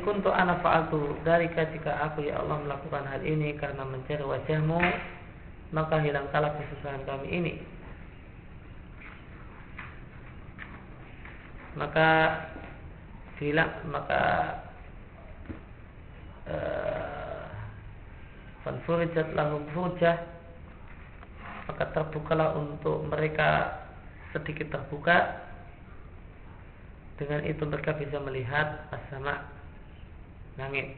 Fa'in kuntu ana fa'altu Dalika jika aku ya Allah melakukan hal ini Karena mencari wajahmu Maka hilangkanlah kesusahan kami ini. Maka Hilang Maka uh, Fanfurijat lahum furjah Maka terbukalah untuk mereka Sedikit terbuka. Dengan itu mereka bisa melihat as-sama langit.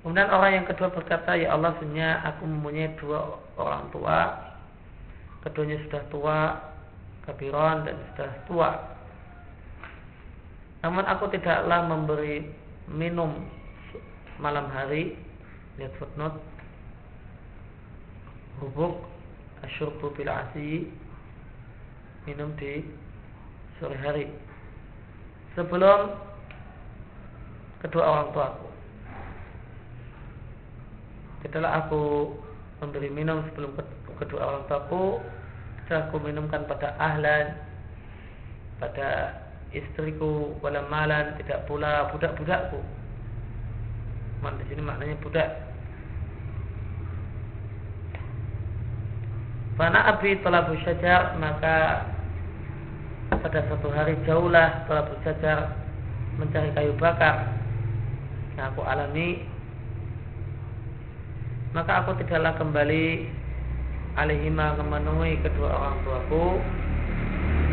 Kemudian orang yang kedua berkata, Ya Allah, sebenarnya aku mempunyai dua orang tua. Keduanya sudah tua, kabiron dan sudah tua. Namun aku tidaklah memberi minum malam hari. Lihat footnote. Hubuk asyurbu bil minum di sore hari sebelum kedua orang tuaku. Setelah aku memberi minum sebelum kedua orang tuaku, aku minumkan pada ahlan, pada istriku, wala malan, tidak pula budak-budakku. Man di sini maknanya budak. Fana abi telah syajar maka pada suatu hari jauhlah telah berjajar mencari kayu bakar yang aku alami. Maka aku tidaklah kembali alihima memenuhi kedua orang tuaku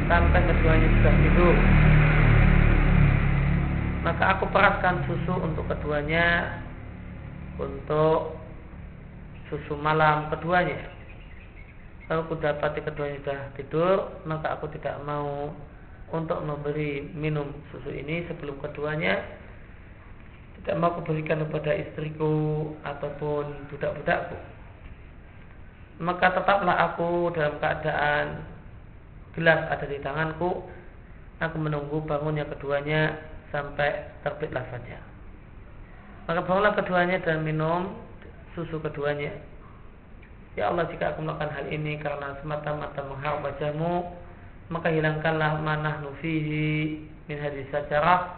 sampai keduanya sudah tidur. Maka aku peraskan susu untuk keduanya untuk susu malam keduanya. Kalau aku dapati keduanya sudah tidur, maka aku tidak mau untuk memberi minum susu ini sebelum keduanya tidak mau kuberikan kepada istriku ataupun budak-budakku. Maka tetaplah aku dalam keadaan gelas ada di tanganku. Aku menunggu bangunnya keduanya sampai terbit lafaznya. Maka bangunlah keduanya dan minum susu keduanya Ya Allah jika aku melakukan hal ini karena semata-mata mengharap wajahmu maka hilangkanlah manah nufihi min hadis sajarah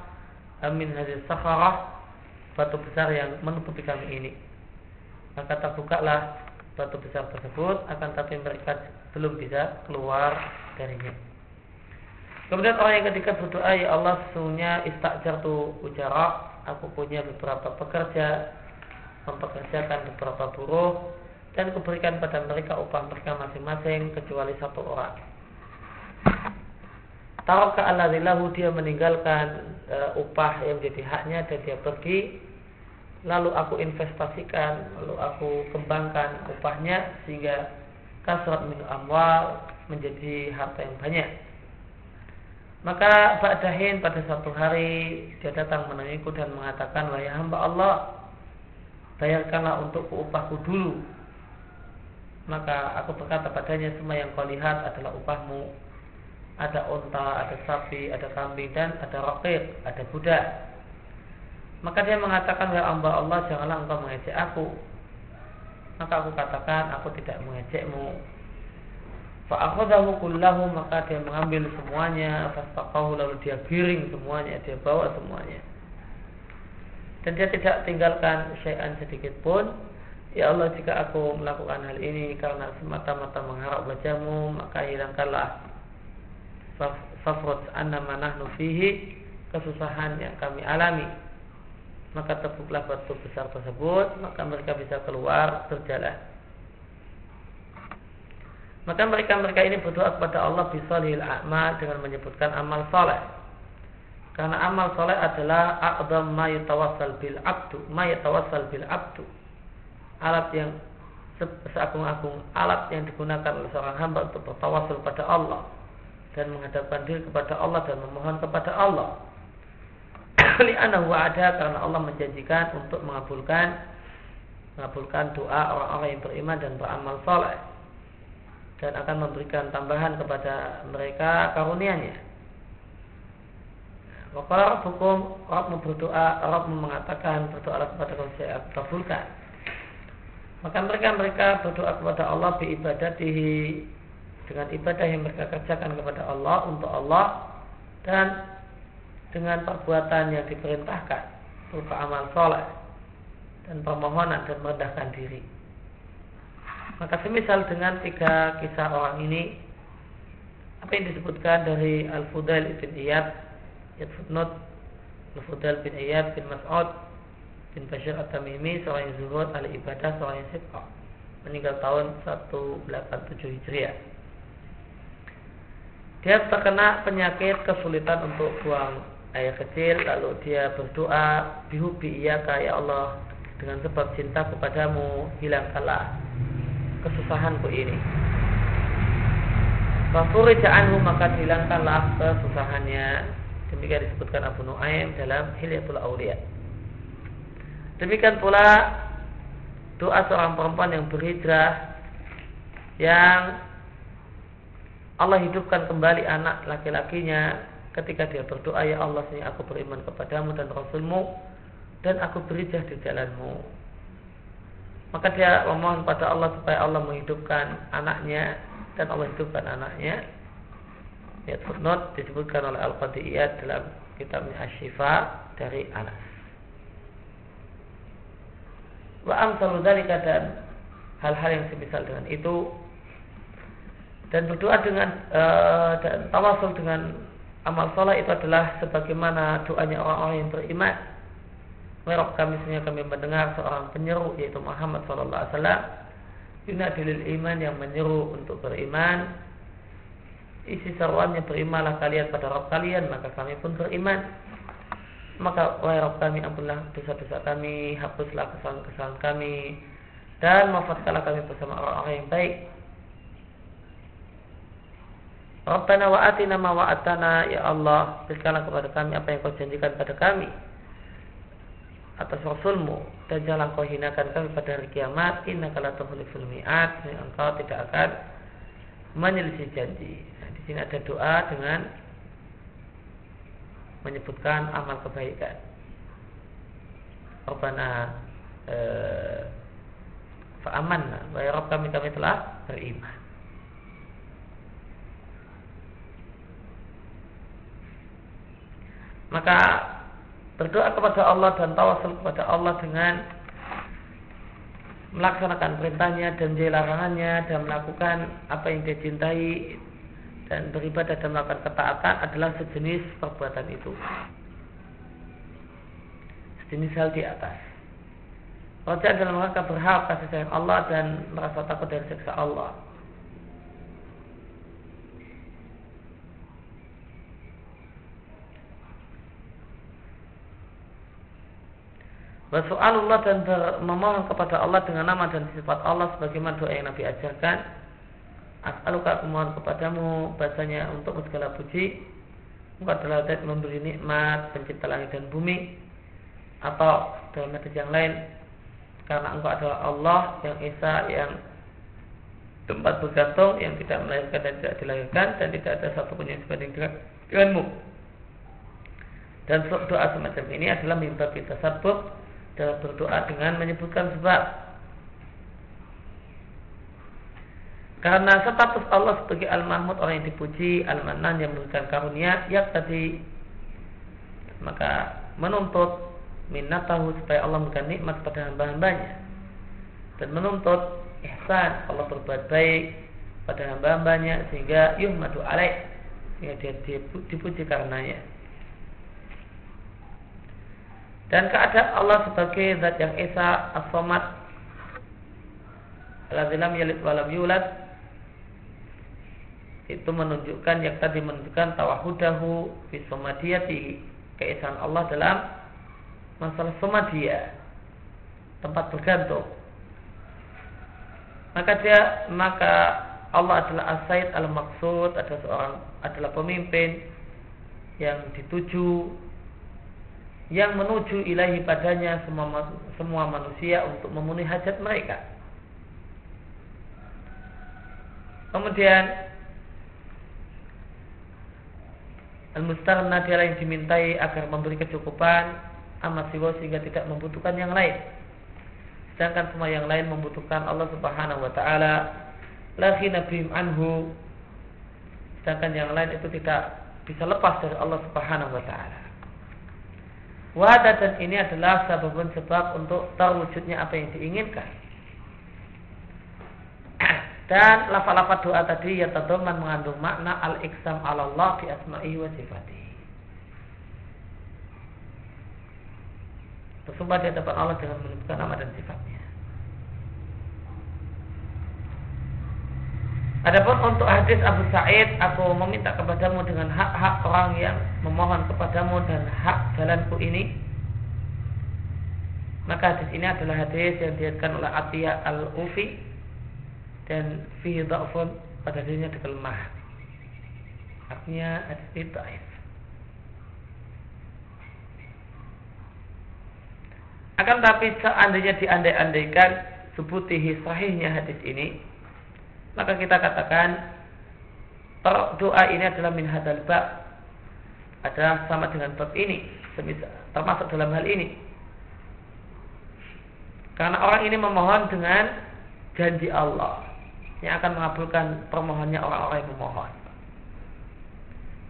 min hadis sakharah batu besar yang menutupi kami ini maka terbukalah batu besar tersebut akan tapi mereka belum bisa keluar darinya kemudian orang yang ketika berdoa ya Allah sesungguhnya istajar tu ujara aku punya beberapa pekerja mempekerjakan beberapa buruh dan kuberikan pada mereka upah mereka masing-masing kecuali satu orang. Taraka alladhilahu dia meninggalkan uh, upah yang menjadi haknya dan dia pergi lalu aku investasikan lalu aku kembangkan upahnya sehingga kasrat min amwal menjadi harta yang banyak. Maka Ba'dahin pada satu hari dia datang menemuiku dan mengatakan wahai hamba Allah bayarkanlah untuk upahku dulu. Maka aku berkata padanya semua yang kau lihat adalah upahmu. Ada unta, ada sapi, ada kambing dan ada rokit, ada budak maka dia mengatakan ya Allah Allah janganlah engkau mengejek aku. Maka aku katakan aku tidak mengejekmu. Fa'akhadahu kullahu maka dia mengambil semuanya. Fastaqahu lalu dia giring semuanya Dia bawa semuanya. Dan dia tidak tinggalkan syai'an sedikit pun. Ya Allah jika aku melakukan hal ini karena semata-mata mengharap wajahmu maka hilangkanlah fafrut anna manahnu fihi kesusahan yang kami alami maka tepuklah batu besar tersebut maka mereka bisa keluar berjalan maka mereka-mereka ini berdoa kepada Allah bisalil a'mal dengan menyebutkan amal soleh. Karena amal soleh adalah aqdam ma yatawassal bil abdu ma yatawassal bil abdu. Alat yang seagung-agung alat yang digunakan oleh seorang hamba untuk bertawasul pada Allah dan menghadapkan diri kepada Allah dan memohon kepada Allah. Li'anahu ada karena Allah menjanjikan untuk mengabulkan mengabulkan doa orang-orang yang beriman dan beramal soleh dan akan memberikan tambahan kepada mereka karunia-Nya. Wakala hukum Rabb berdoa, Rabb mengatakan berdoa kepada kau saya kabulkan. Maka mereka mereka berdoa kepada Allah bi ibadatihi dengan ibadah yang mereka kerjakan kepada Allah untuk Allah dan dengan perbuatan yang diperintahkan berupa amal soleh dan permohonan dan merendahkan diri. Maka semisal dengan tiga kisah orang ini apa yang disebutkan dari Al-Fudail bin Iyad Iyad footnote Al-Fudail bin Iyad bin Mas'ud bin Bashir At-Tamimi seorang yang zuhud ahli ibadah seorang yang sifat meninggal tahun 187 Hijriah dia terkena penyakit kesulitan untuk buang air kecil lalu dia berdoa bihubi iya ya Allah dengan sebab cinta kepadamu hilangkanlah kesusahanku ini. Fafurija anhu maka hilangkanlah kesusahannya. Demikian disebutkan Abu Nuaim dalam Hilyatul Aulia demikian pula doa seorang perempuan yang berhijrah yang Allah hidupkan kembali anak laki-lakinya ketika dia berdoa ya Allah sini aku beriman kepadamu dan Rasulmu dan aku berhijrah di jalanmu. Maka dia memohon pada Allah supaya Allah menghidupkan anaknya dan Allah hidupkan anaknya. Ya footnote disebutkan oleh Al-Qadiyat dalam kitabnya Ashifa dari Anas. Wa amsalu dzalika dan hal-hal yang semisal dengan itu. Dan berdoa dengan uh, dan tawasul dengan amal soleh itu adalah sebagaimana doanya orang-orang yang beriman. Merok kami sehingga kami mendengar seorang penyeru yaitu Muhammad Sallallahu Alaihi Wasallam. Yunadilil iman yang menyeru untuk beriman. Isi seruannya berimalah kalian pada Rabb kalian maka kami pun beriman. Maka wahai Rabb kami ampunlah dosa-dosa kami hapuslah kesalahan-kesalahan kami dan wafatkanlah kami bersama orang-orang yang baik Rabbana wa atina ma wa'atana ya Allah berikanlah kepada kami apa yang kau janjikan pada kami atas Rasulmu dan jangan kau hinakan kami pada hari kiamat. Inna kala tuhuliful mi'at engkau tidak akan menyelisih janji. Nah, di sini ada doa dengan menyebutkan amal kebaikan. Rabbana eh, fa'amanna wa ya kami kami telah beriman maka berdoa kepada Allah dan tawasul kepada Allah dengan melaksanakan perintahnya dan larangannya dan melakukan apa yang dia cintai dan beribadah dan melakukan ketaatan adalah sejenis perbuatan itu. Sejenis hal di atas. Raja dalam rangka berharap kasih sayang Allah dan merasa takut dari siksa Allah Allah dan memohon kepada Allah dengan nama dan sifat Allah sebagaimana doa yang Nabi ajarkan. As'aluka aku mohon kepadamu bahasanya untuk segala puji Engkau adalah dat memberi nikmat pencipta langit dan bumi Atau dalam hadis yang lain Karena engkau adalah Allah yang Esa yang tempat bergantung yang tidak melahirkan dan tidak dilahirkan dan tidak ada satu pun yang sebanding dengan denganmu. Dan doa semacam ini adalah mimpi kita sabuk dalam berdoa dengan menyebutkan sebab. Karena status Allah sebagai Al-Mahmud orang yang dipuji Al-Manan yang memberikan karunia yang tadi. Maka menuntut tahu supaya Allah memberikan nikmat pada hamba-hambanya. Dan menuntut ihsan Allah berbuat baik pada hamba-hambanya sehingga yuhmadu alaih sehingga dia dipuji karenanya dan keadaan Allah sebagai zat yang esa as-somad. Alhamdulillah yalid walam yulad. Itu menunjukkan yang tadi menunjukkan tawahudahu fi somadiyati keesaan Allah dalam masalah somadiyah tempat bergantung. Maka dia maka Allah adalah asaid al maksud adalah seorang adalah pemimpin yang dituju yang menuju ilahi padanya semua, semua manusia untuk memenuhi hajat mereka. Kemudian Al-Mustarna dialah yang dimintai agar memberi kecukupan amat siwa sehingga tidak membutuhkan yang lain. Sedangkan semua yang lain membutuhkan Allah Subhanahu wa taala. Lagi nabihim anhu sedangkan yang lain itu tidak bisa lepas dari Allah Subhanahu wa taala. Wada dan ini adalah sababun sebab untuk terwujudnya apa yang diinginkan. Dan lafal-lafal doa tadi ya tadoman mengandung makna al-iksam ala Allah fi asma'i wa sifati. Bersumpah di hadapan Allah dengan menyebutkan nama dan sifatnya. Adapun untuk hadis Abu Sa'id, aku meminta kepadamu dengan hak-hak orang yang memohon kepadamu dan hak jalanku ini. Maka hadis ini adalah hadis yang diriatkan oleh Atiyah Al-Ufi dan fihi dha'fun pada dirinya dikelemah. Artinya hadis ini dhaif. Akan tapi seandainya diandai-andaikan sebutihi sahihnya hadis ini, maka kita katakan doa ini adalah min hadal bab adalah sama dengan bab ini termasuk dalam hal ini karena orang ini memohon dengan janji Allah yang akan mengabulkan permohonannya orang-orang yang memohon.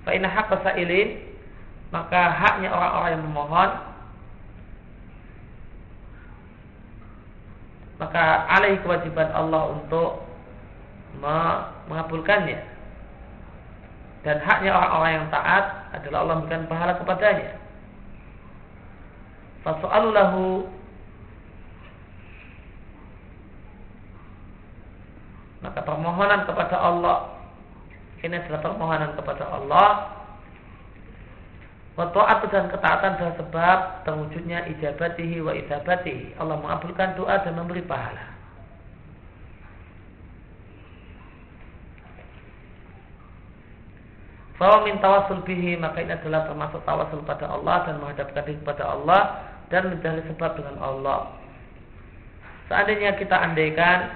Fa inna hak sailin maka haknya orang-orang yang memohon maka alaihi kewajiban Allah untuk mengabulkannya dan haknya orang-orang yang taat adalah Allah memberikan pahala kepadanya. Fasu'alulahu maka permohonan kepada Allah ini adalah permohonan kepada Allah Wa dan ketaatan adalah sebab terwujudnya ijabatihi wa ijabatihi. Allah mengabulkan doa dan memberi pahala. Bahwa min tawasul bihi maka ini adalah termasuk tawasul pada Allah dan menghadapkan diri kepada Allah dan mencari sebab dengan Allah. Seandainya kita andaikan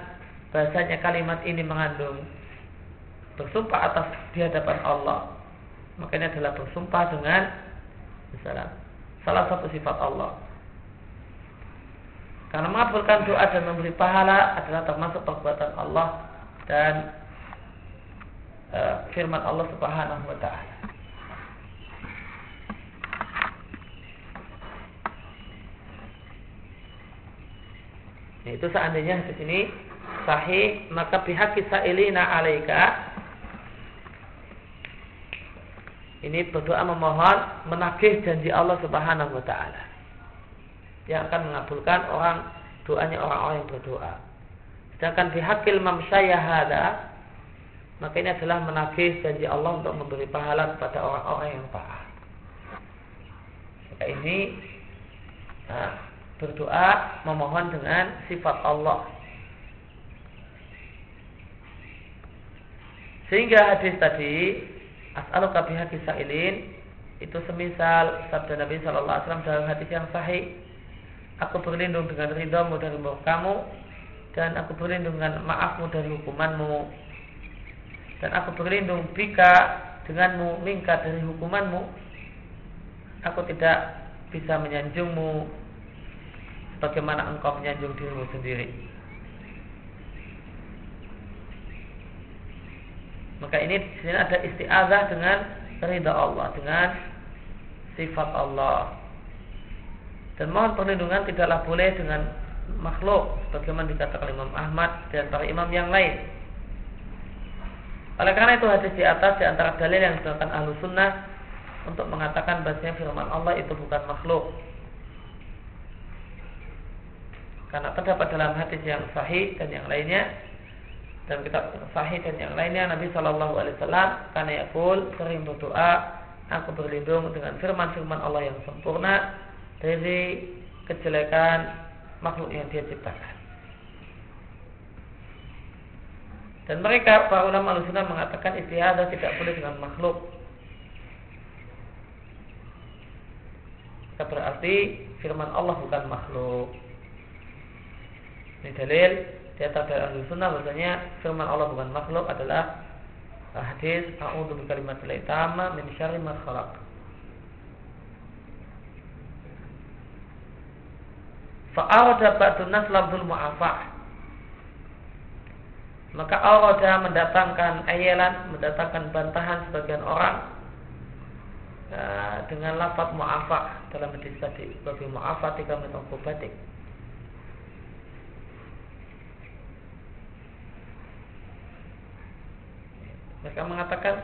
bahasanya kalimat ini mengandung bersumpah atas di hadapan Allah, maka ini adalah bersumpah dengan misalnya salah satu sifat Allah. Karena mengabulkan doa dan memberi pahala adalah termasuk perbuatan Allah dan Eh, firman Allah Subhanahu wa taala. Itu seandainya di sini sahih maka pihak ilina alaika ini berdoa memohon menagih janji Allah Subhanahu wa taala yang akan mengabulkan orang doanya orang-orang yang berdoa. Sedangkan pihak Imam Syahada maka ini adalah menagih janji Allah untuk memberi pahala kepada orang-orang yang taat. Maka ini nah, berdoa memohon dengan sifat Allah. Sehingga hadis tadi as'aluka bihaqi sa'ilin itu semisal sabda Nabi Shallallahu Alaihi Wasallam dalam hadis yang sahih aku berlindung dengan ridhamu dari kamu dan aku berlindung dengan maafmu dari hukumanmu dan aku berlindung bika denganmu mingka dari hukumanmu. Aku tidak bisa menyanjungmu bagaimana engkau menyanjung dirimu sendiri. Maka ini di sini ada istiazah dengan ridha Allah dengan sifat Allah. Dan mohon perlindungan tidaklah boleh dengan makhluk sebagaimana dikatakan Imam Ahmad dan para imam yang lain oleh karena itu hadis di atas di antara dalil yang digunakan ahlu sunnah untuk mengatakan bahasanya firman Allah itu bukan makhluk. Karena terdapat dalam hadis yang sahih dan yang lainnya dan kita sahih dan yang lainnya Nabi Shallallahu Alaihi Wasallam karena yakul sering berdoa aku berlindung dengan firman-firman Allah yang sempurna dari kejelekan makhluk yang dia ciptakan. Dan mereka para ulama al-sunnah mengatakan istihadah tidak boleh dengan makhluk. Itu berarti firman Allah bukan makhluk. Ini dalil di atas dari ahli sunnah bahasanya firman Allah bukan makhluk adalah hadis a'udzu bikalimatil tamma min syarri ma khalaq. Fa'arada ba'dun lafzul mu'afah maka Allah mendatangkan ayalan, mendatangkan bantahan sebagian orang uh, dengan lafaz mu'afah dalam hadis tadi, bagi mu'afah tiga batik. Mereka mengatakan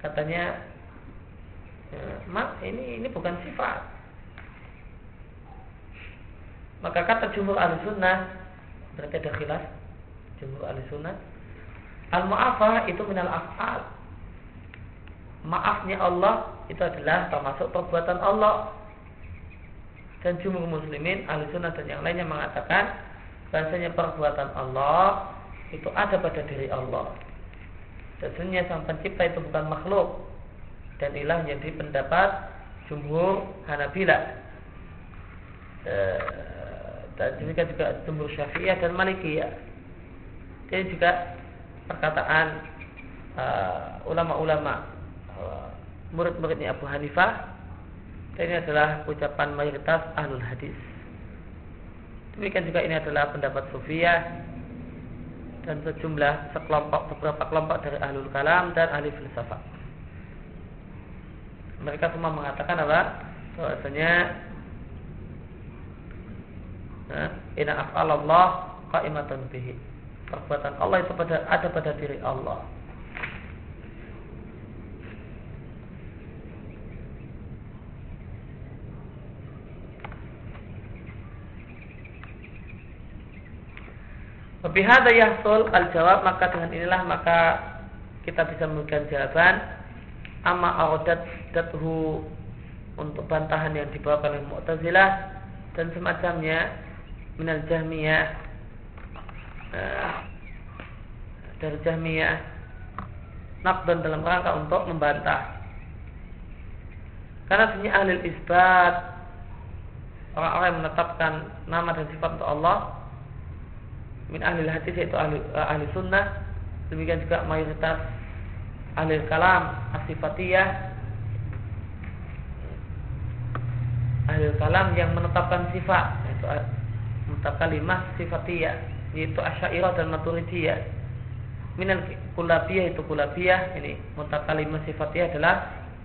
katanya ya, mak ini ini bukan sifat. Maka kata jumhur al sunnah berarti ada khilaf jumhur ahli sunnah. Al mu'afah itu minal af'al. Maafnya Allah itu adalah termasuk perbuatan Allah. Dan jumhur muslimin ahli sunnah dan yang lainnya mengatakan bahasanya perbuatan Allah itu ada pada diri Allah. Sesungguhnya sang pencipta itu bukan makhluk. Dan ilah menjadi pendapat jumhur Hanabila. Eh, dan juga juga jumhur Syafi'iyah dan Malikiyah ini juga perkataan uh, ulama-ulama uh, murid-muridnya Abu Hanifah. Ini adalah ucapan mayoritas ahlul hadis. Demikian juga ini adalah pendapat Sufiyah dan sejumlah sekelompok beberapa kelompok dari ahlul kalam dan ahli filsafat. Mereka semua mengatakan apa? Bahwasanya nah, inna af'alallah qaimatun bihi perbuatan Allah itu pada, ada pada diri Allah. Bihada yahsul al-jawab maka dengan inilah maka kita bisa memberikan jawaban amma audat dathu untuk bantahan yang dibawa oleh Mu'tazilah dan semacamnya minal Jahmiyah Eh, dari Jahmiyah nakdan dalam rangka untuk membantah. Karena sebenarnya ahli isbat orang-orang yang menetapkan nama dan sifat untuk Allah min ahli hadis yaitu ahli, uh, ahli sunnah demikian juga mayoritas ahli kalam asifatiyah ahli kalam yang menetapkan sifat yaitu mutakalimah sifatiyah yaitu Asy'ariyah dan Maturidiyah. Minal kulabiyah itu kulabiyah, ini mutakalimah sifatnya adalah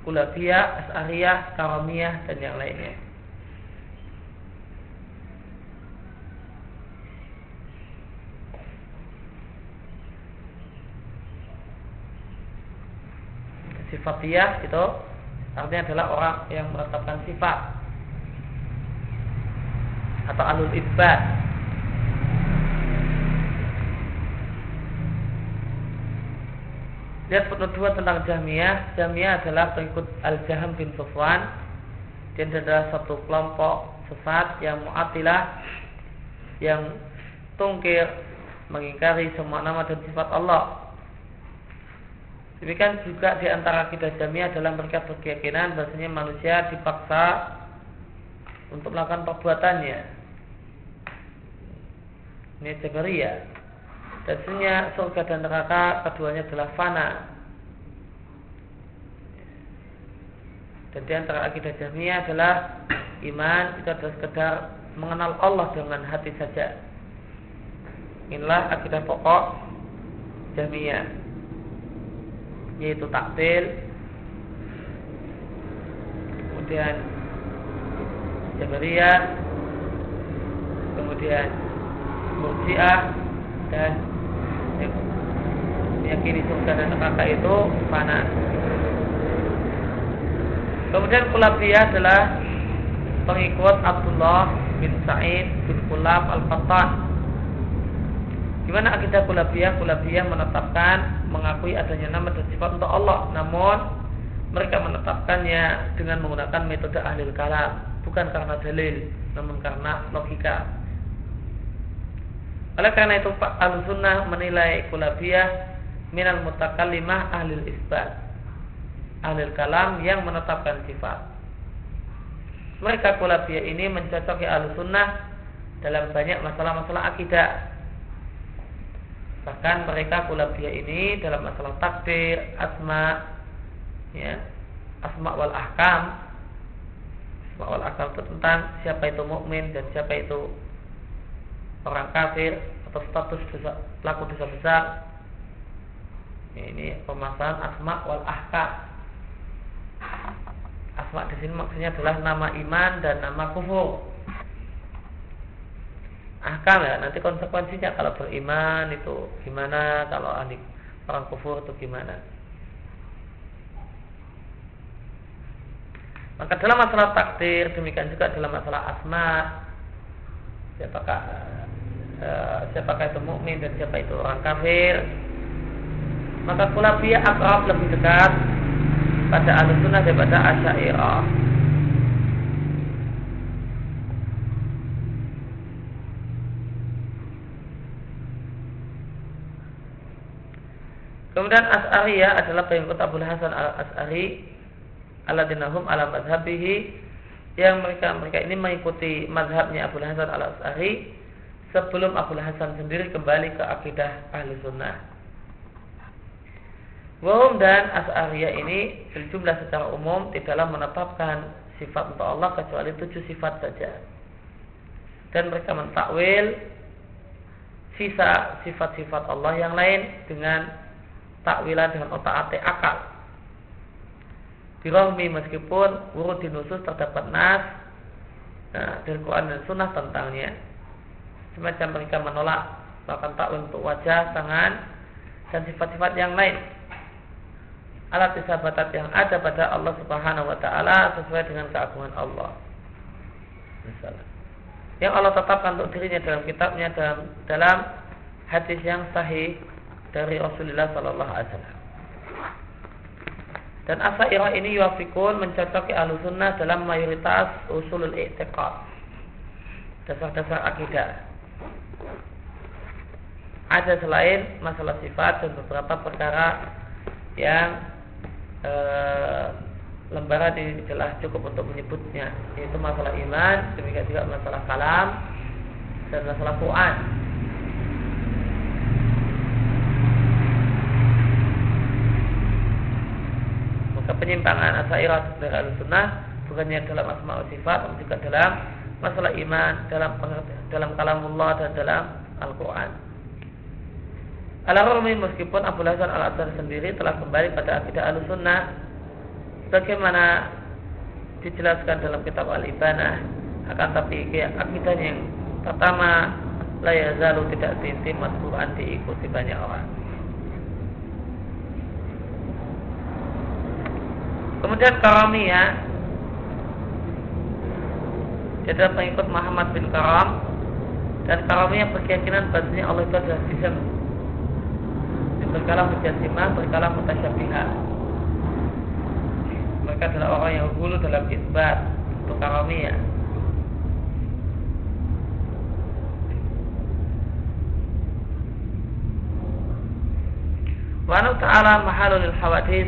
kulabiyah, as'ariyah, karamiyah dan yang lainnya. Sifatiyah itu artinya adalah orang yang menetapkan sifat atau alul ibad Lihat foto dua tentang Jahmiyah. Jahmiyah adalah pengikut Al-Jaham bin Sufwan. Dan adalah satu kelompok sesat yang mu'atilah yang tungkir mengingkari semua nama dan sifat Allah. Demikian juga di antara kita Jahmiyah adalah mereka berkeyakinan bahasanya manusia dipaksa untuk melakukan perbuatannya. Ini Jabariyah dan surga dan neraka keduanya adalah fana. Dan di antara akidah jahmiyah adalah iman itu adalah sekedar mengenal Allah dengan hati saja. Inilah akidah pokok jahmiyah yaitu taktil kemudian Jabariyah kemudian Murji'ah dan meyakini surga dan neraka itu fana. Kemudian Kulabiyah adalah pengikut Abdullah bin Sa'id bin Kulab al-Fattan. Gimana akidah Kulabiyah? Kulabiyah menetapkan mengakui adanya nama dan sifat untuk Allah, namun mereka menetapkannya dengan menggunakan metode ahli kalam, bukan karena dalil, namun karena logika. Oleh karena itu Pak Al-Sunnah menilai Kulabiyah minal mutakallimah ahli isbat. Ahli kalam yang menetapkan sifat. Mereka kulabiyah ini mencocoki ahli sunnah dalam banyak masalah-masalah akidah. Bahkan mereka kulabiyah ini dalam masalah takdir asma ya asma wal ahkam. Asma wal ahkam itu tentang siapa itu mukmin dan siapa itu orang kafir atau status dosa, pelaku dosa besar Ini pemasaran asma wal ahkam. Asma di sini maksudnya adalah nama iman dan nama kufur. Ahkam ya, nanti konsekuensinya kalau beriman itu gimana, kalau ahli orang kufur itu gimana. Maka dalam masalah takdir demikian juga dalam masalah asma siapakah uh, siapakah itu mukmin dan siapa itu orang kafir maka kulabiyah akrab lebih dekat pada ahli sunnah daripada asyairah Kemudian As'ariyah adalah pengikut Abu Hasan al-As'ari aladinahum ala madhabihi yang mereka mereka ini mengikuti mazhabnya Abu Hasan al Asari sebelum Abu Hasan sendiri kembali ke akidah ahli sunnah. Wahum dan As'ariyah ini berjumlah secara umum tidaklah menetapkan sifat untuk Allah kecuali tujuh sifat saja. Dan mereka mentakwil sisa sifat-sifat Allah yang lain dengan takwilan dengan otak atik akal Birohmi meskipun urut dinusus terdapat nas nah, dari Quran dan Sunnah tentangnya. Semacam mereka menolak bahkan tak untuk wajah, tangan, dan sifat-sifat yang lain. Alat isabatat yang ada pada Allah Subhanahu wa taala sesuai dengan keagungan Allah. Misalnya. Yang Allah tetapkan untuk dirinya dalam kitabnya dalam dalam hadis yang sahih dari Rasulullah sallallahu alaihi wasallam. Dan Asairah ini yuafikun mencocoki ahlu sunnah dalam mayoritas usulul i'tiqad. Dasar-dasar akidah. Ada selain masalah sifat dan beberapa perkara yang e, lembaran ini jelas cukup untuk menyebutnya yaitu masalah iman, demikian juga masalah kalam dan masalah Quran. maka penyimpangan asairat dari al-sunnah bukannya dalam asma wa sifat namun juga dalam masalah iman dalam dalam kalamullah dan dalam Al-Quran Al-Rumi meskipun Abu Hasan al-Asar sendiri telah kembali pada akidah al-sunnah bagaimana dijelaskan dalam kitab Al-Ibanah? Akan tapi akidah yang pertama la yazalu tidak tintim Quran diikuti banyak orang. Kemudian Karamiyah dia adalah pengikut Muhammad bin Karam. Dan Karamiyah berkeyakinan bahasanya Allah itu adalah berkala mujasimah, berkala mutasyabihah. Mereka adalah orang yang hulu dalam isbat untuk Karamiyah Wa ta'ala mahalul hawadis.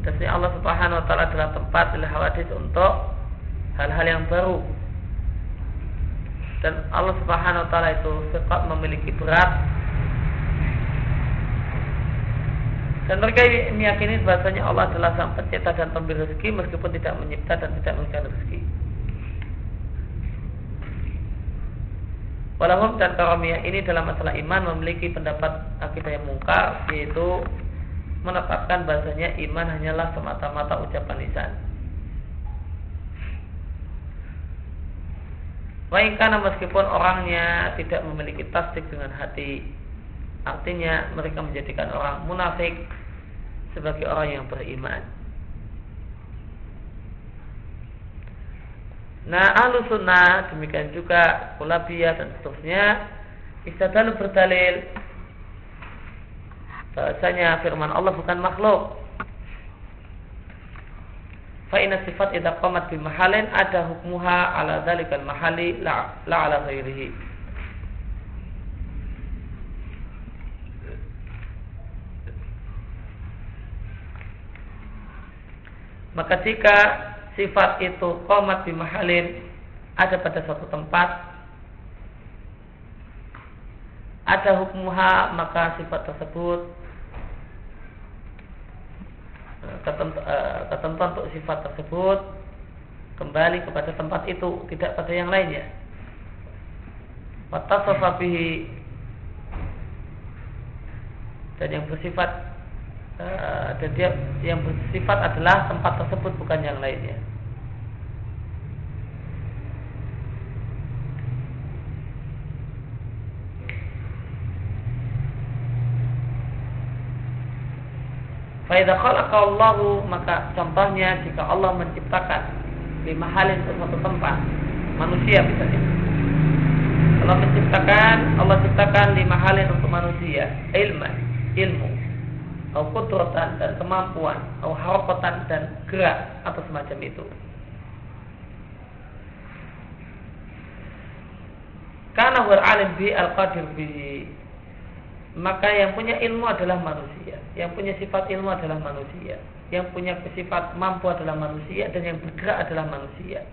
Dasi Allah Subhanahu wa taala adalah tempat lil hawadis untuk hal-hal yang baru. Dan Allah Subhanahu wa taala itu sifat memiliki berat dan mereka meyakini bahasanya Allah adalah sang pencipta dan pemberi rezeki meskipun tidak mencipta dan tidak memberikan rezeki. Walaupun dan karamiyah ini dalam masalah iman memiliki pendapat akidah yang mungkar yaitu menetapkan bahasanya iman hanyalah semata-mata ucapan lisan. karena meskipun orangnya tidak memiliki tasdik dengan hati, artinya mereka menjadikan orang munafik sebagai orang yang beriman. Nah, ahlu sunnah demikian juga ulabiyah dan seterusnya istadalu berdalil bahasanya firman Allah bukan makhluk. Fa'ina sifat idha qamat bi mahalin ada hukmuha ala dhalikal mahali la, la ala ghairihi. Maka jika sifat itu komat di mahalin ada pada suatu tempat ada hukmuha maka sifat tersebut ketentuan untuk sifat tersebut kembali kepada tempat itu tidak pada yang lainnya. Watasafa bihi dan yang bersifat uh, dan dia yang bersifat adalah tempat tersebut bukan yang lainnya. Faidah Allahu maka contohnya jika Allah menciptakan lima halin sesuatu tempat manusia misalnya Allah menciptakan Allah ciptakan lima halin untuk manusia. Ilmu ilmu atau kudratan dan kemampuan atau harokotan dan gerak atau semacam itu. Karena alim bi al qadir bi. Maka yang punya ilmu adalah manusia yang punya sifat ilmu adalah manusia yang punya sifat mampu adalah manusia dan yang bergerak adalah manusia.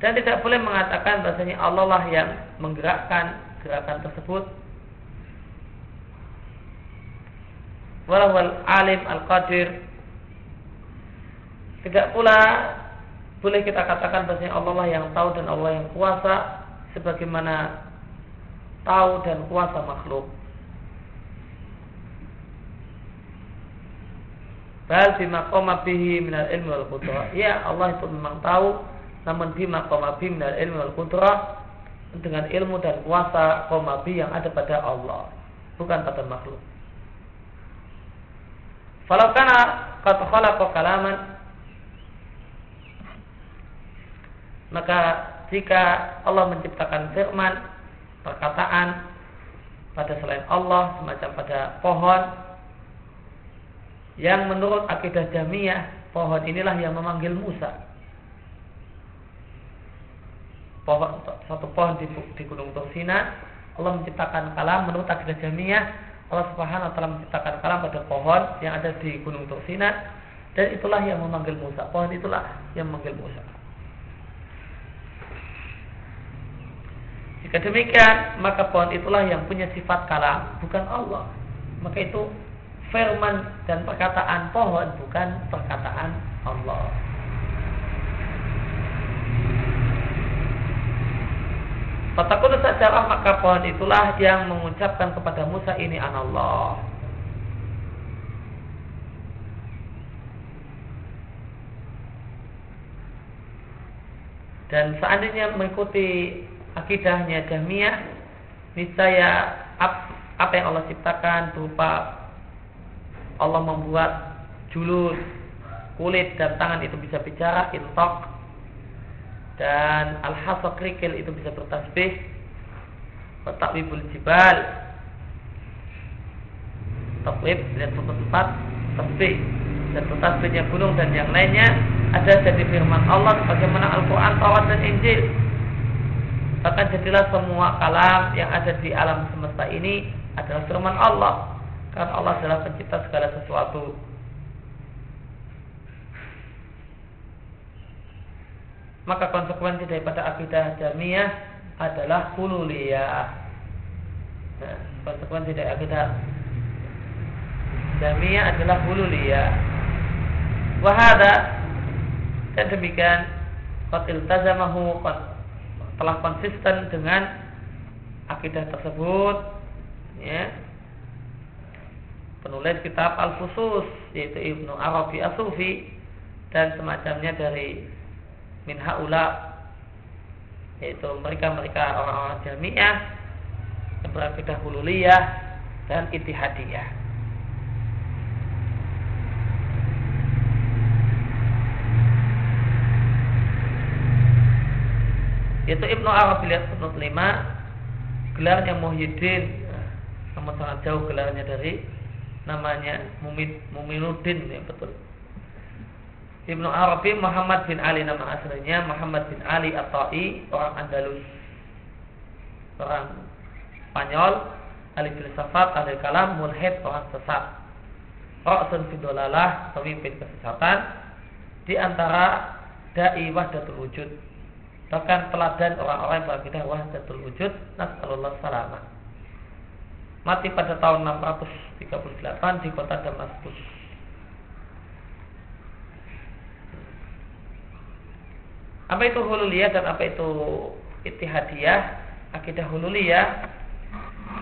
Dan tidak boleh mengatakan bahasanya Allah lah yang menggerakkan gerakan tersebut walawal alim al-qadir tidak pula boleh kita katakan bahasanya Allah lah yang tahu dan Allah yang kuasa sebagaimana tahu dan kuasa makhluk Bal bima qoma bihi minal ilmi wal qudrah. Ya, Allah itu memang tahu namun bima qoma bihi minal ilmi wal qudrah dengan ilmu dan kuasa qoma yang ada pada Allah, bukan pada makhluk. Falau kana qad khalaqa kalaman maka jika Allah menciptakan firman perkataan pada selain Allah semacam pada pohon yang menurut akidah Jamiah pohon inilah yang memanggil Musa. Pohon satu pohon di, di Gunung Tursina Allah menciptakan kalam menurut akidah Jamiah Allah Subhanahu wa taala menciptakan kalam pada pohon yang ada di Gunung Tursina dan itulah yang memanggil Musa. Pohon itulah yang memanggil Musa. Jika demikian, maka pohon itulah yang punya sifat kalam, bukan Allah. Maka itu firman dan perkataan pohon bukan perkataan Allah. Fatakun sajarah maka pohon itulah yang mengucapkan kepada Musa ini an Allah. Dan seandainya mengikuti akidahnya Jahmiyah, niscaya apa yang Allah ciptakan berupa Allah membuat julus kulit dan tangan itu bisa bicara intok dan al krikil itu bisa bertasbih. Takwibul jibal. Takwib dan tempat tasbih. Dan bertasbihnya gunung dan yang lainnya ada jadi firman Allah bagaimana Al-Quran, Taurat dan Injil. Bahkan jadilah semua kalam yang ada di alam semesta ini adalah firman Allah. Karena Allah adalah pencipta segala sesuatu. Maka konsekuensi daripada akidah jamiah adalah hululiyah. Nah, konsekuensi dari akidah jamiah adalah hululiyah. Wahada dan demikian qatil tazamahu telah konsisten dengan akidah tersebut ya penulis kitab Al-Fusus yaitu Ibnu Arabi As-Sufi dan semacamnya dari min haula yaitu mereka-mereka orang-orang jamiah berakidah hululiyah dan itihadiyah. Yaitu Ibnu Arabi lihat penut lima gelarnya Muhyiddin namun sangat jauh gelarnya dari namanya Mumid Muminuddin ya betul. Ibnu Arabi Muhammad bin Ali nama aslinya Muhammad bin Ali At-Ta'i orang Andalus. Orang Spanyol ahli filsafat ahli kalam mulhid orang sesat. Ra'sun fidolalah pemimpin kesesatan. Di antara dai wahdatul wujud. Bahkan teladan orang-orang yang wahdatul wujud nasallallahu salamah. Mati pada tahun 638 di kota Damaskus. Apa itu hululiyah dan apa itu itihadiyah? Akidah hululiyah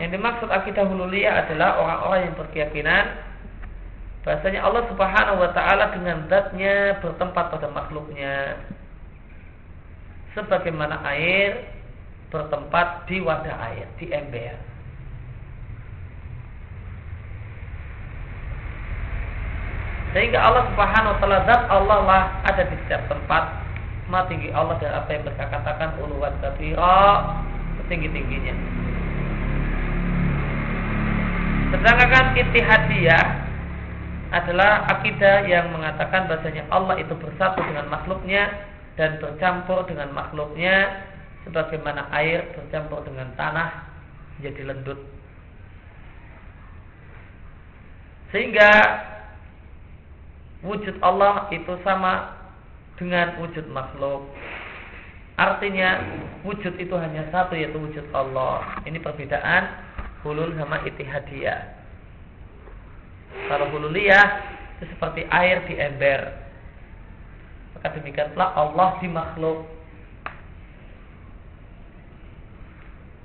Yang dimaksud akidah hululiyah adalah orang-orang yang berkeyakinan bahasanya Allah Subhanahu wa taala dengan zatnya bertempat pada makhluknya. Sebagaimana air bertempat di wadah air, di ember. Sehingga Allah Subhanahu wa taala zat Allah lah ada di setiap tempat. Ma tinggi Allah dan apa yang mereka katakan uluwan kabira setinggi-tingginya. Sedangkan itihadiyah adalah akidah yang mengatakan bahasanya Allah itu bersatu dengan makhluknya dan bercampur dengan makhluknya sebagaimana air bercampur dengan tanah menjadi lendut. Sehingga wujud Allah itu sama dengan wujud makhluk. Artinya wujud itu hanya satu yaitu wujud Allah. Ini perbedaan hulul sama itihadiyah. Kalau hululiyah itu seperti air di ember. Maka demikianlah Allah di makhluk.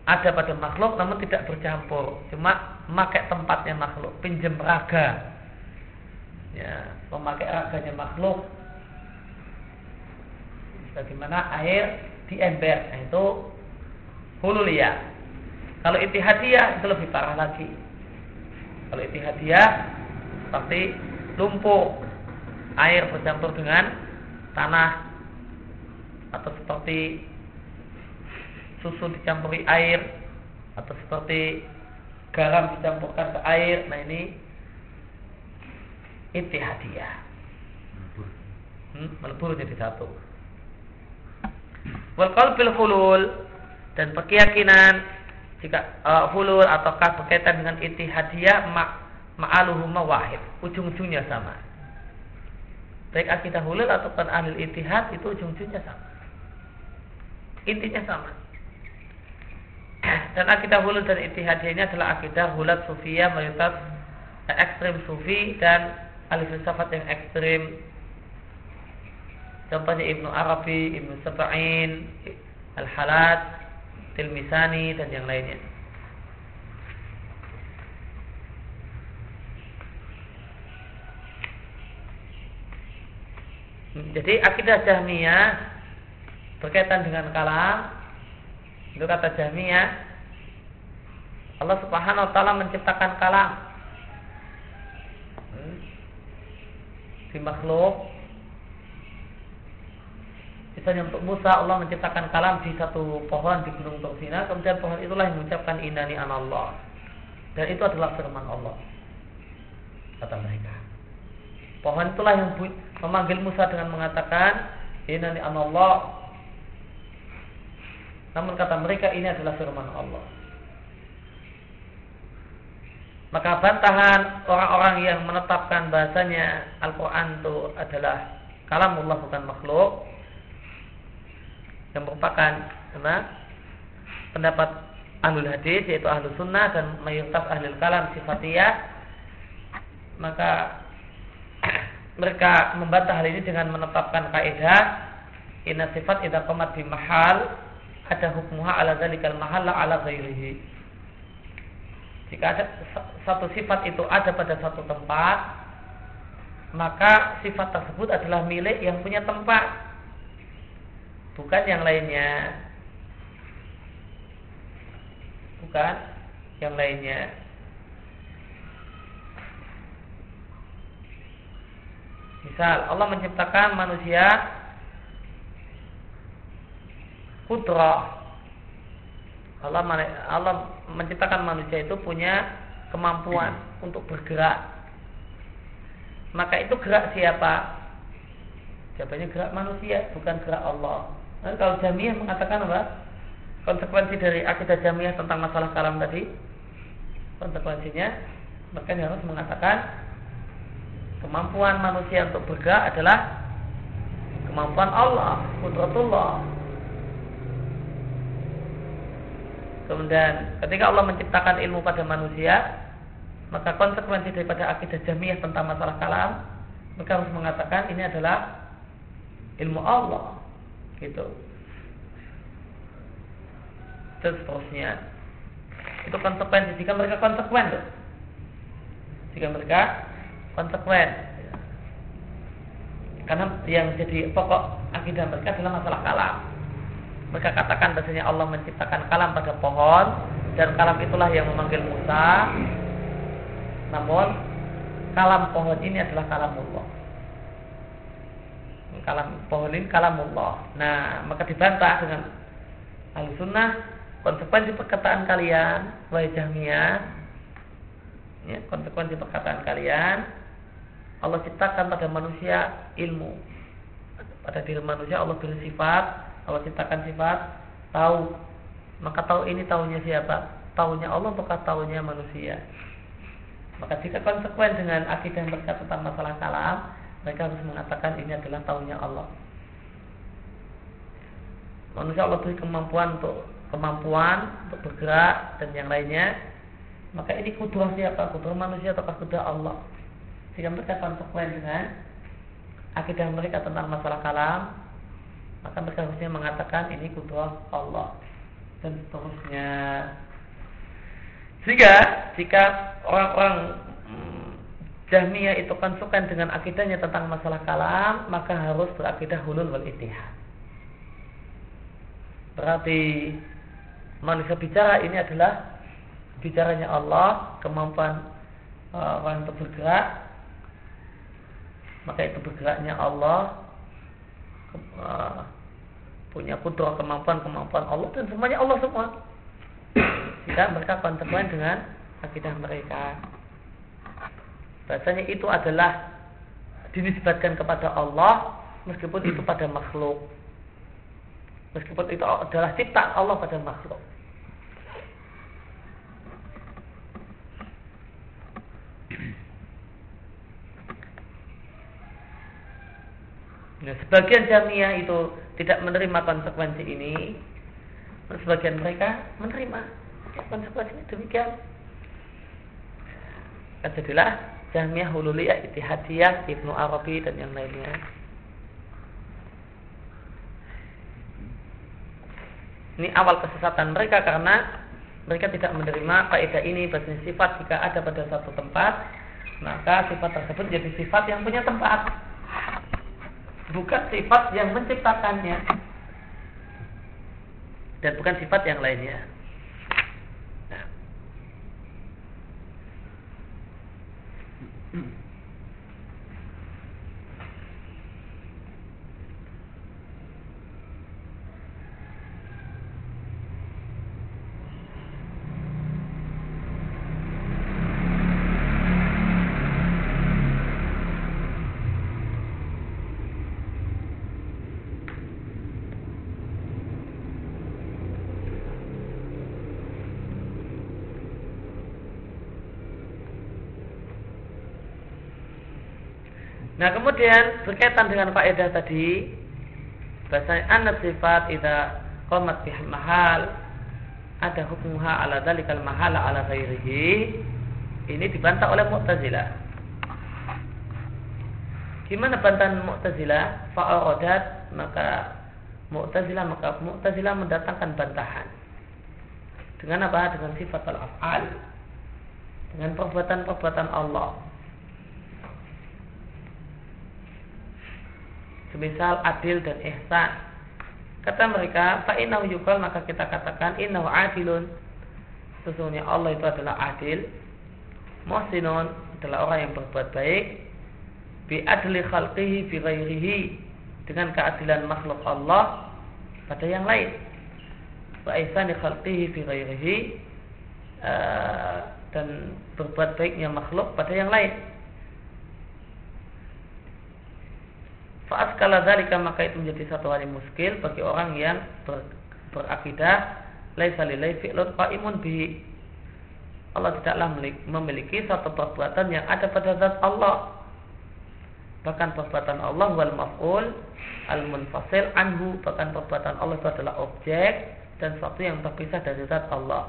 Ada pada makhluk namun tidak bercampur. Cuma memakai tempatnya makhluk. Pinjam raga. Ya, memakai raganya makhluk. Bagaimana air di ember. Nah, itu hululiyah. Kalau itihadiyah itu lebih parah lagi. Kalau itihadiyah seperti lumpur, air bercampur dengan tanah atau seperti susu dicampuri air atau seperti garam dicampurkan ke air. Nah ini itihadiyah. Hmm, melebur jadi satu. Wal qalbil hulul. Dan keyakinan jika uh, hulul ataukah berkaitan dengan itihadiyah ma ma'aluhuma wahid. Ujung-ujungnya sama. Baik akidah hulul ataupun ahli itihad itu ujung-ujungnya sama. Intinya sama. Dan akidah hulul dan itihadiyah ini adalah akidah hulat sufia mayoritas ekstrim sufi dan ahli filsafat yang ekstrim contohnya Ibnu Arabi, Ibnu Sab'in Al-Halat Tilmisani dan yang lainnya. Jadi akidah Jahmiyah berkaitan dengan kalam itu kata Jahmiyah Allah Subhanahu wa taala menciptakan kalam hmm. di makhluk Misalnya untuk Musa Allah menciptakan kalam di satu pohon di gunung Tursina, kemudian pohon itulah yang mengucapkan inani Allah. Dan itu adalah firman Allah. Kata mereka. Pohon itulah yang memanggil Musa dengan mengatakan inani Allah. Namun kata mereka ini adalah firman Allah. Maka bantahan orang-orang yang menetapkan bahasanya Al-Quran itu adalah kalamullah bukan makhluk yang merupakan apa, pendapat ahlul hadis yaitu ahlul sunnah dan mayoritas ahlul kalam sifatiyah maka mereka membantah hal ini dengan menetapkan kaidah inna sifat idza qamat bi mahal ada hukmuha ala dzalikal mahalla ala ghairihi. Jika ada satu sifat itu ada pada satu tempat maka sifat tersebut adalah milik yang punya tempat bukan yang lainnya. Bukan yang lainnya. Misal Allah menciptakan manusia putra Allah Allah menciptakan manusia itu punya kemampuan untuk bergerak. Maka itu gerak siapa? Jawabannya gerak manusia, bukan gerak Allah. Nah, kalau jamiah mengatakan apa? Konsekuensi dari akidah jamiah tentang masalah kalam tadi, konsekuensinya maka harus mengatakan kemampuan manusia untuk bergerak adalah kemampuan Allah, kudratullah. Kemudian ketika Allah menciptakan ilmu pada manusia, maka konsekuensi daripada akidah jamiah tentang masalah kalam, maka harus mengatakan ini adalah ilmu Allah gitu dan seterusnya Itu konsekuensi jika mereka konsekuen tuh. Jika mereka konsekuen. Karena yang jadi pokok akidah mereka adalah masalah kalam. Mereka katakan bahasanya Allah menciptakan kalam pada pohon dan kalam itulah yang memanggil Musa. Namun kalam pohon ini adalah kalamullah. Kalam pohon kalamullah. Nah, maka dibantah dengan al sunnah konsekuensi perkataan kalian, wahai Jahmiyah, ya, konsekuensi perkataan kalian, Allah ciptakan pada manusia ilmu. Pada diri manusia Allah beri sifat Allah ciptakan sifat tahu. Maka tahu ini tahunya siapa? Tahunya Allah apakah tahunya manusia? Maka jika konsekuen dengan akidah mereka tentang masalah kalam, mereka harus mengatakan ini adalah tahunya Allah. Manusia Allah beri kemampuan untuk kemampuan untuk bergerak dan yang lainnya. Maka ini kudrah siapa? Kudrah manusia atau kudrah Allah? Jika mereka konsekuen dengan akidah mereka tentang masalah kalam, maka mereka harusnya mengatakan ini kudrah Allah dan seterusnya. Sehingga jika orang-orang Jahmiyah itu konsukan dengan akidahnya tentang masalah kalam, maka harus berakidah hulul wal ittihad. Berarti manusia bicara ini adalah bicaranya Allah, kemampuan uh, orang bergerak, maka itu bergeraknya Allah, uh, punya kudrah kemampuan-kemampuan Allah dan semuanya Allah semua. Jika mereka konsekuen dengan akidah mereka. Bahasanya itu adalah dinisbatkan kepada Allah meskipun itu pada makhluk. Meskipun itu adalah ciptaan Allah pada makhluk. Nah, sebagian jamiah itu tidak menerima konsekuensi ini, sebagian mereka menerima konsekuensinya demikian. Dan jadilah jamiah hululiyah, itihadiyah, ibnu Arabi dan yang lainnya. Ini awal kesesatan mereka karena mereka tidak menerima kaidah ini bahwa sifat jika ada pada satu tempat maka sifat tersebut jadi sifat yang punya tempat bukan sifat yang menciptakannya dan bukan sifat yang lainnya. Nah. Nah kemudian berkaitan dengan faedah tadi bahasa anak sifat ida komat bih mahal ada hukumha ala dalikal mahala ala ghairihi ini dibantah oleh Mu'tazilah. Gimana bantahan Mu'tazilah? Fa'arodat maka Mu'tazilah maka Mu'tazilah mendatangkan bantahan. Dengan apa? Dengan sifat al-af'al. Dengan perbuatan-perbuatan Allah. Semisal adil dan ihsan. Kata mereka, fa'innahu yukal maka kita katakan innahu adilun. Sesungguhnya Allah itu adalah adil. Muhsinun adalah orang yang berbuat baik. Bi adli khalqihi fi ghairihi dengan keadilan makhluk Allah pada yang lain. Wa ihsani khalqihi fi ghairihi uh, dan berbuat baiknya makhluk pada yang lain. Faat kala dalika maka itu menjadi satu hal yang muskil bagi orang yang ber, berakidah laisa lillahi fi'lun qaimun bihi. Allah tidaklah memiliki satu perbuatan yang ada pada zat Allah. Bahkan perbuatan Allah wal maf'ul al munfasil anhu bahkan perbuatan Allah itu adalah objek dan sesuatu yang terpisah dari zat Allah.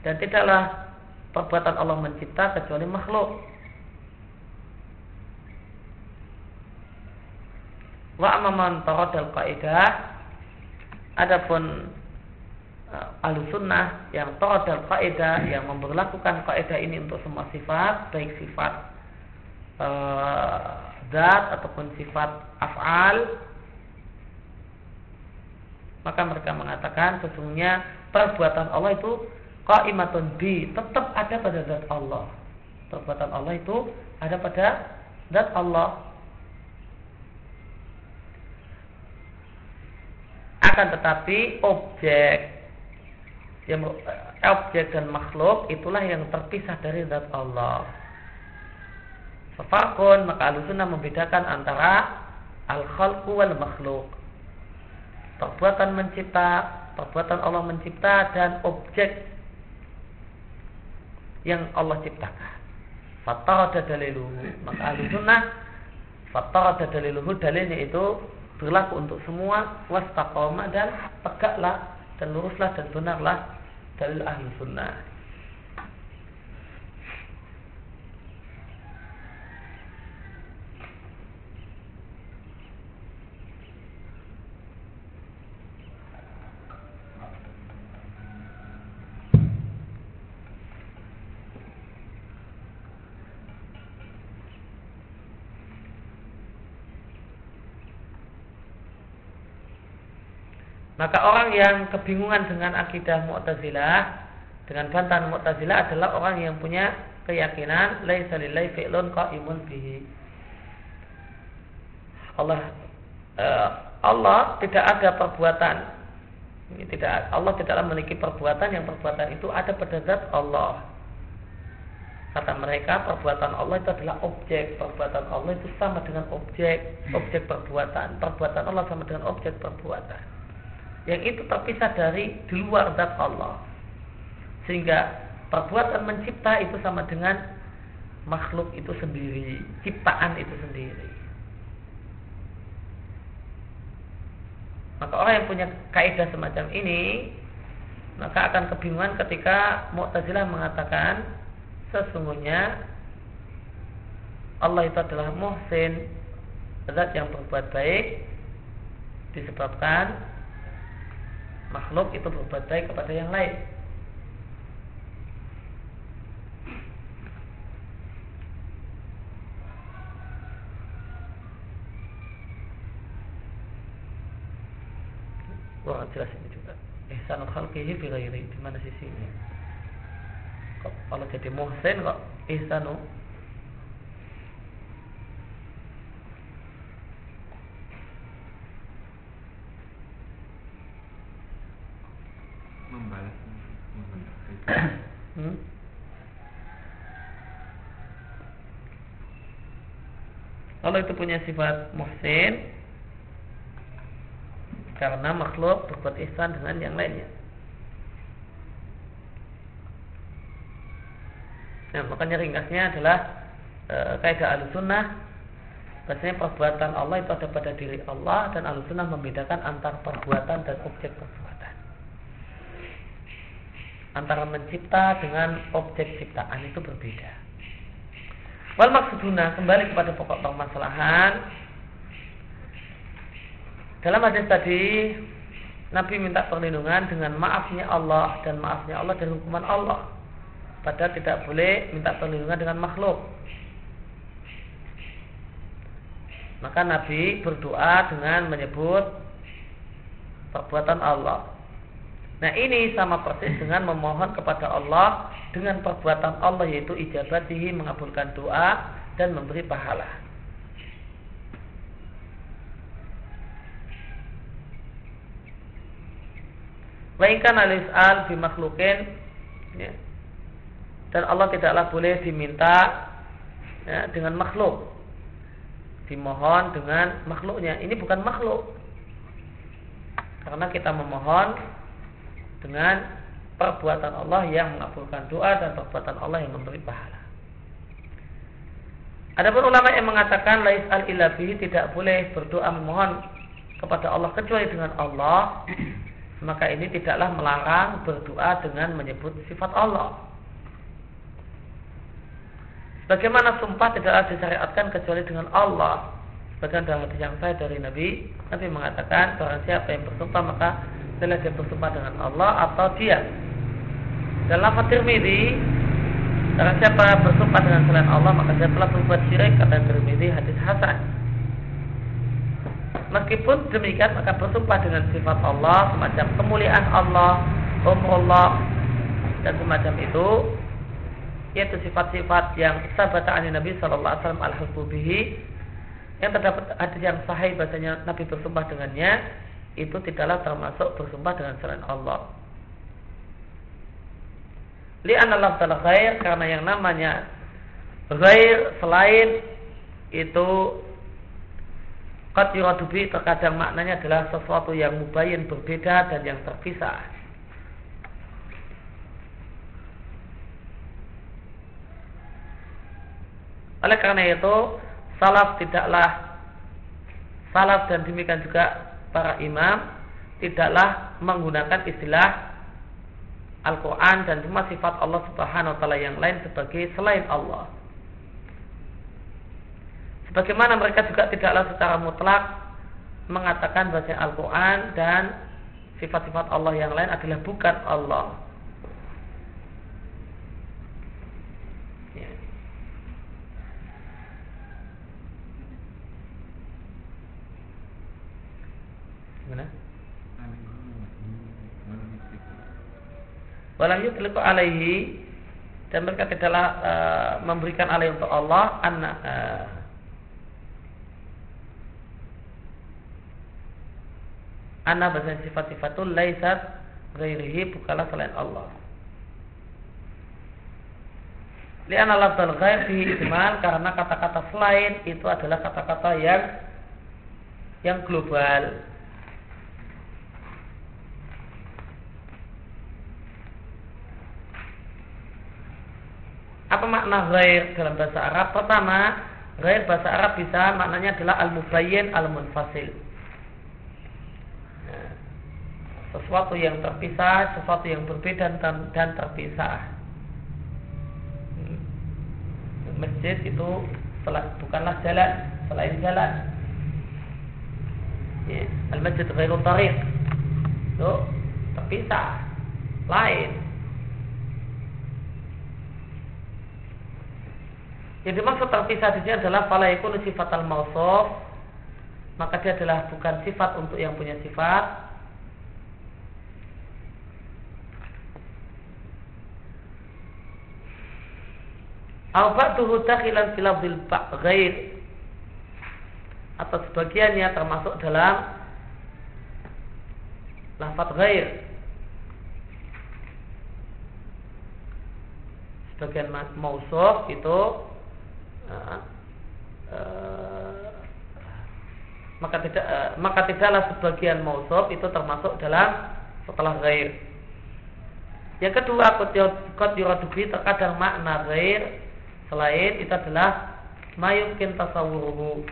Dan tidaklah perbuatan Allah mencipta kecuali makhluk. Wa amaman taradal kaidah Adapun ahlu sunnah yang dan kaidah yang memperlakukan kaidah ini untuk semua sifat baik sifat uh, zat ataupun sifat af'al maka mereka mengatakan sesungguhnya perbuatan Allah itu qaimatun bi tetap ada pada zat Allah. Perbuatan Allah itu ada pada zat Allah akan tetapi objek yang objek dan makhluk itulah yang terpisah dari zat Allah. Fafakun maka alusuna membedakan antara al-khalqu wal makhluk. Perbuatan mencipta, perbuatan Allah mencipta dan objek yang Allah ciptakan. Fatarada daliluhu. Maka alusuna fatarada daliluhu dalilnya itu berlaku untuk semua wastaqoma dan tegaklah dan luruslah dan benarlah dalil ahli sunnah Maka orang yang kebingungan dengan akidah Mu'tazilah dengan bantahan Mu'tazilah adalah orang yang punya keyakinan laisa lillahi fi'lun qa'imun bihi. Allah uh, Allah tidak ada perbuatan. Ini tidak Allah tidaklah memiliki perbuatan yang perbuatan itu ada pada zat Allah. Kata mereka perbuatan Allah itu adalah objek, perbuatan Allah itu sama dengan objek, objek perbuatan, perbuatan Allah sama dengan objek perbuatan yang itu terpisah dari di luar zat Allah. Sehingga perbuatan mencipta itu sama dengan makhluk itu sendiri, ciptaan itu sendiri. Maka orang yang punya kaidah semacam ini maka akan kebingungan ketika Mu'tazilah mengatakan sesungguhnya Allah itu adalah muhsin zat yang berbuat baik disebabkan makhluk itu berbuat baik kepada yang lain. Wah jelas ini juga. Ihsanul khalqihi fi ghairi. Di mana sisinya? Kok kalau jadi muhsin kok ihsanu hmm? Kalau itu punya sifat muhsin karena makhluk berbuat ihsan dengan yang lainnya. Nah, makanya ringkasnya adalah e, kaidah al-sunnah Bahasanya perbuatan Allah itu ada pada diri Allah dan al-sunnah membedakan antara perbuatan dan objek perbuatan antara mencipta dengan objek ciptaan itu berbeda. Wal maksuduna kembali kepada pokok permasalahan. Dalam hadis tadi Nabi minta perlindungan dengan maafnya Allah dan maafnya Allah dan hukuman Allah. Padahal tidak boleh minta perlindungan dengan makhluk. Maka Nabi berdoa dengan menyebut perbuatan Allah. Nah ini sama persis dengan memohon kepada Allah dengan perbuatan Allah yaitu ijabatihi mengabulkan doa dan memberi pahala. Waikan alis al bi makhlukin ya. dan Allah tidaklah boleh diminta ya, dengan makhluk dimohon dengan makhluknya ini bukan makhluk karena kita memohon dengan perbuatan Allah yang mengabulkan doa dan perbuatan Allah yang memberi pahala. Adapun ulama yang mengatakan lais al ilahi tidak boleh berdoa memohon kepada Allah kecuali dengan Allah, maka ini tidaklah melarang berdoa dengan menyebut sifat Allah. Bagaimana sumpah tidaklah disyariatkan kecuali dengan Allah. Sebagian dalam hadis yang saya dari Nabi, Nabi mengatakan barang siapa yang bersumpah maka adalah dia bersumpah dengan Allah atau dia. Dalam Tirmidzi, karena siapa bersumpah dengan selain Allah maka dia telah berbuat syirik kata Tirmidzi hadis hasan. Meskipun demikian maka bersumpah dengan sifat Allah semacam kemuliaan Allah, umrullah dan semacam itu yaitu sifat-sifat yang sahabat Nabi Shallallahu Alaihi Wasallam al yang terdapat hadis yang sahih bahasanya Nabi bersumpah dengannya itu tidaklah termasuk bersumpah dengan selain Allah. Li'anna lafzal khair karena yang namanya ghair selain itu qad yuradubi terkadang maknanya adalah sesuatu yang mubayin berbeda dan yang terpisah. Oleh karena itu, salaf tidaklah salaf dan demikian juga para imam tidaklah menggunakan istilah Al-Quran dan semua sifat Allah Subhanahu wa Ta'ala yang lain sebagai selain Allah. Sebagaimana mereka juga tidaklah secara mutlak mengatakan bahwa Al-Quran dan sifat-sifat Allah yang lain adalah bukan Allah. Gimana? Walam yutliqu alaihi dan mereka tidaklah uh, memberikan alaihi untuk Allah anna uh, anna bahasa sifat-sifatul laisat ghairihi bukanlah selain Allah. Lian lafzal ghair fihi ihtimal karena kata-kata selain itu adalah kata-kata yang yang global Apa makna ghair dalam bahasa Arab? Pertama, ghair bahasa Arab bisa maknanya adalah al-mubayyin al-munfasil. Nah, sesuatu yang terpisah, sesuatu yang berbeda dan, dan terpisah. Hmm. Masjid itu bukanlah jalan, selain jalan. Ya, al-masjid ghairu tariq. Itu terpisah, lain. Yang dimaksud terpisah di sini adalah yakunu sifat al mausuf maka dia adalah bukan sifat untuk yang punya sifat. Au ba'duhu dakhilan fil lafzil ghair atau sebagiannya termasuk dalam lafaz ghair. Sebagian mausuf itu Eh, maka tidak uh, maka tidaklah sebagian mausuf itu termasuk dalam setelah ghair. Yang kedua, kot yuradubi terkadang makna ghair selain itu adalah mayukin tasawuruhu.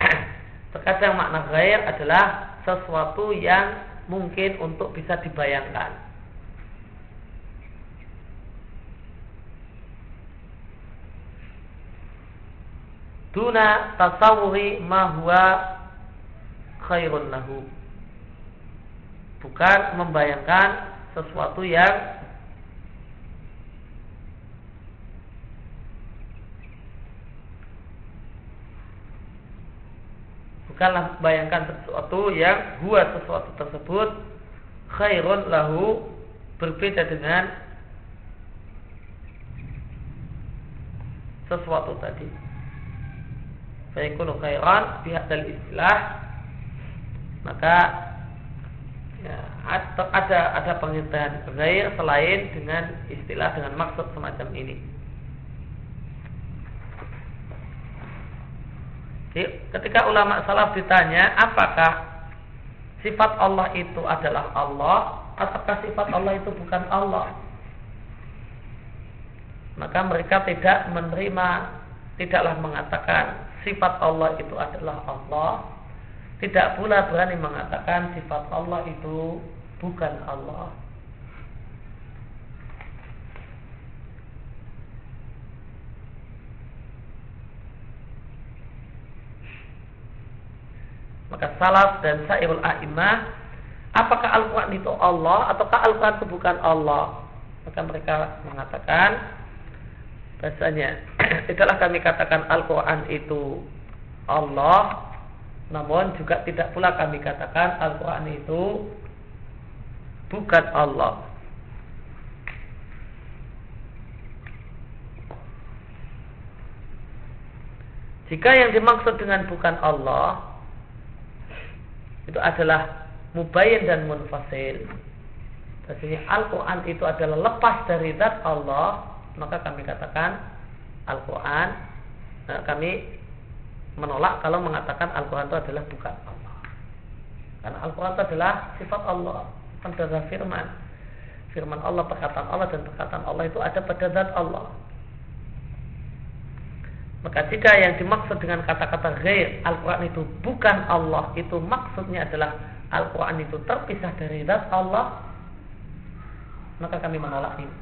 Terkadang makna ghair adalah sesuatu yang mungkin untuk bisa dibayangkan. Duna tasawuri mahwa khairun lahu. Bukan membayangkan sesuatu yang bukanlah bayangkan sesuatu yang huwa sesuatu tersebut khairun lahu berbeda dengan sesuatu tadi. Fayakunu khairan pihak dari istilah maka ya, ada ada pengertian selain dengan istilah dengan maksud semacam ini. Ketika ulama salaf ditanya apakah sifat Allah itu adalah Allah ataukah sifat Allah itu bukan Allah? Maka mereka tidak menerima tidaklah mengatakan sifat Allah itu adalah Allah. Tidak pula berani mengatakan sifat Allah itu bukan Allah maka salaf dan sairul a'imah apakah Al-Quran itu Allah ataukah Al-Quran itu bukan Allah? Maka mereka mengatakan bahasanya itulah kami katakan Al-Quran itu Allah namun juga tidak pula kami katakan Al-Quran itu bukan Allah. Jika yang dimaksud dengan bukan Allah itu adalah mubayyin dan munfasil. Maksudnya Al-Quran itu adalah lepas dari zat Allah, maka kami katakan Al-Quran, nah, kami menolak kalau mengatakan Al-Quran itu adalah bukan Allah. Karena Al-Quran adalah sifat Allah, adalah firman. Firman Allah, perkataan Allah dan perkataan Allah itu ada pada zat Allah. Maka jika yang dimaksud dengan kata-kata ghair Al-Quran itu bukan Allah Itu maksudnya adalah Al-Quran itu terpisah dari zat Allah Maka kami menolak ini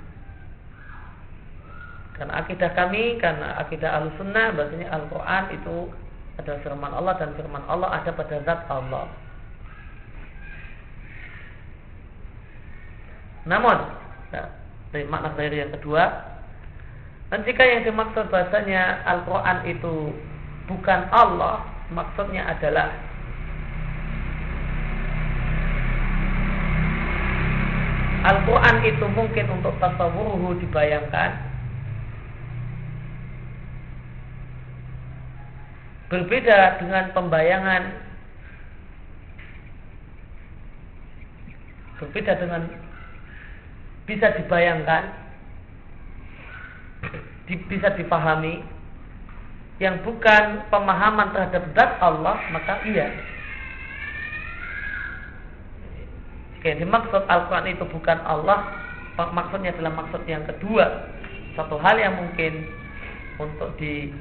Karena akidah kami Karena akidah al-sunnah Bahasanya Al-Quran itu adalah firman Allah Dan firman Allah ada pada zat Allah. Namun nah, dari makna dari yang kedua dan jika yang dimaksud bahasanya Al-Quran itu bukan Allah, maksudnya adalah Al-Quran itu mungkin untuk tasawuruhu dibayangkan. Berbeda dengan pembayangan. Berbeda dengan Bisa dibayangkan bisa dipahami yang bukan pemahaman terhadap zat Allah maka iya. Oke, dimaksud Al-Quran itu bukan Allah maksudnya adalah maksud yang kedua. Satu hal yang mungkin untuk di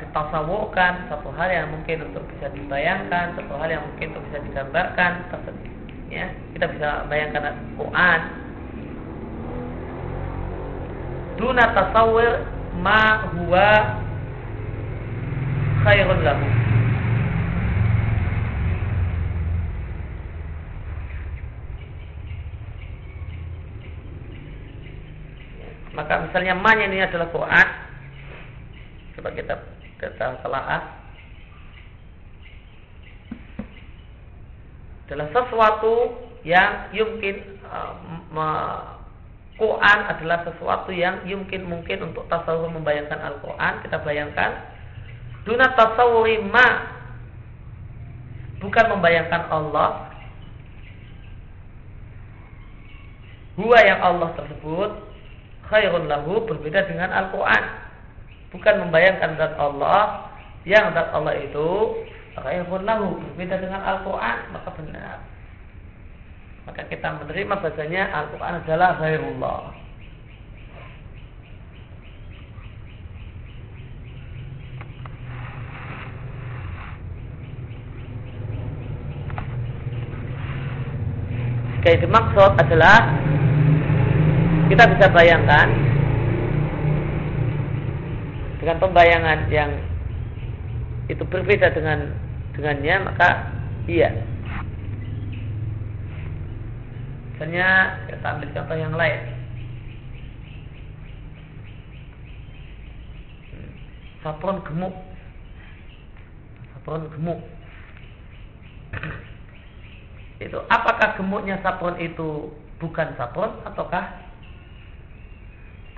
ditasawurkan satu hal yang mungkin untuk bisa dibayangkan satu hal yang mungkin untuk bisa digambarkan ya kita bisa bayangkan Al-Quran duna tasawwur ma huwa khairun lahu. Maka misalnya ma ini adalah Quran. Coba kita kita telaah. Adalah sesuatu yang yumkin uh, Quran adalah sesuatu yang mungkin mungkin untuk tasawur membayangkan Al-Quran. Kita bayangkan. Duna tasawuri ma. Bukan membayangkan Allah. Huwa yang Allah tersebut khairun lahu berbeda dengan Al-Quran. Bukan membayangkan zat Allah. Yang zat Allah itu khairun lahu berbeda dengan Al-Quran. Maka benar maka kita menerima bahasanya Al-Quran adalah ghairullah. Jika yang dimaksud adalah kita bisa bayangkan dengan pembayangan yang itu berbeda dengan dengannya maka iya Misalnya kita ambil contoh yang lain. Sapron gemuk. Sapron gemuk. itu apakah gemuknya sapron itu bukan sapron ataukah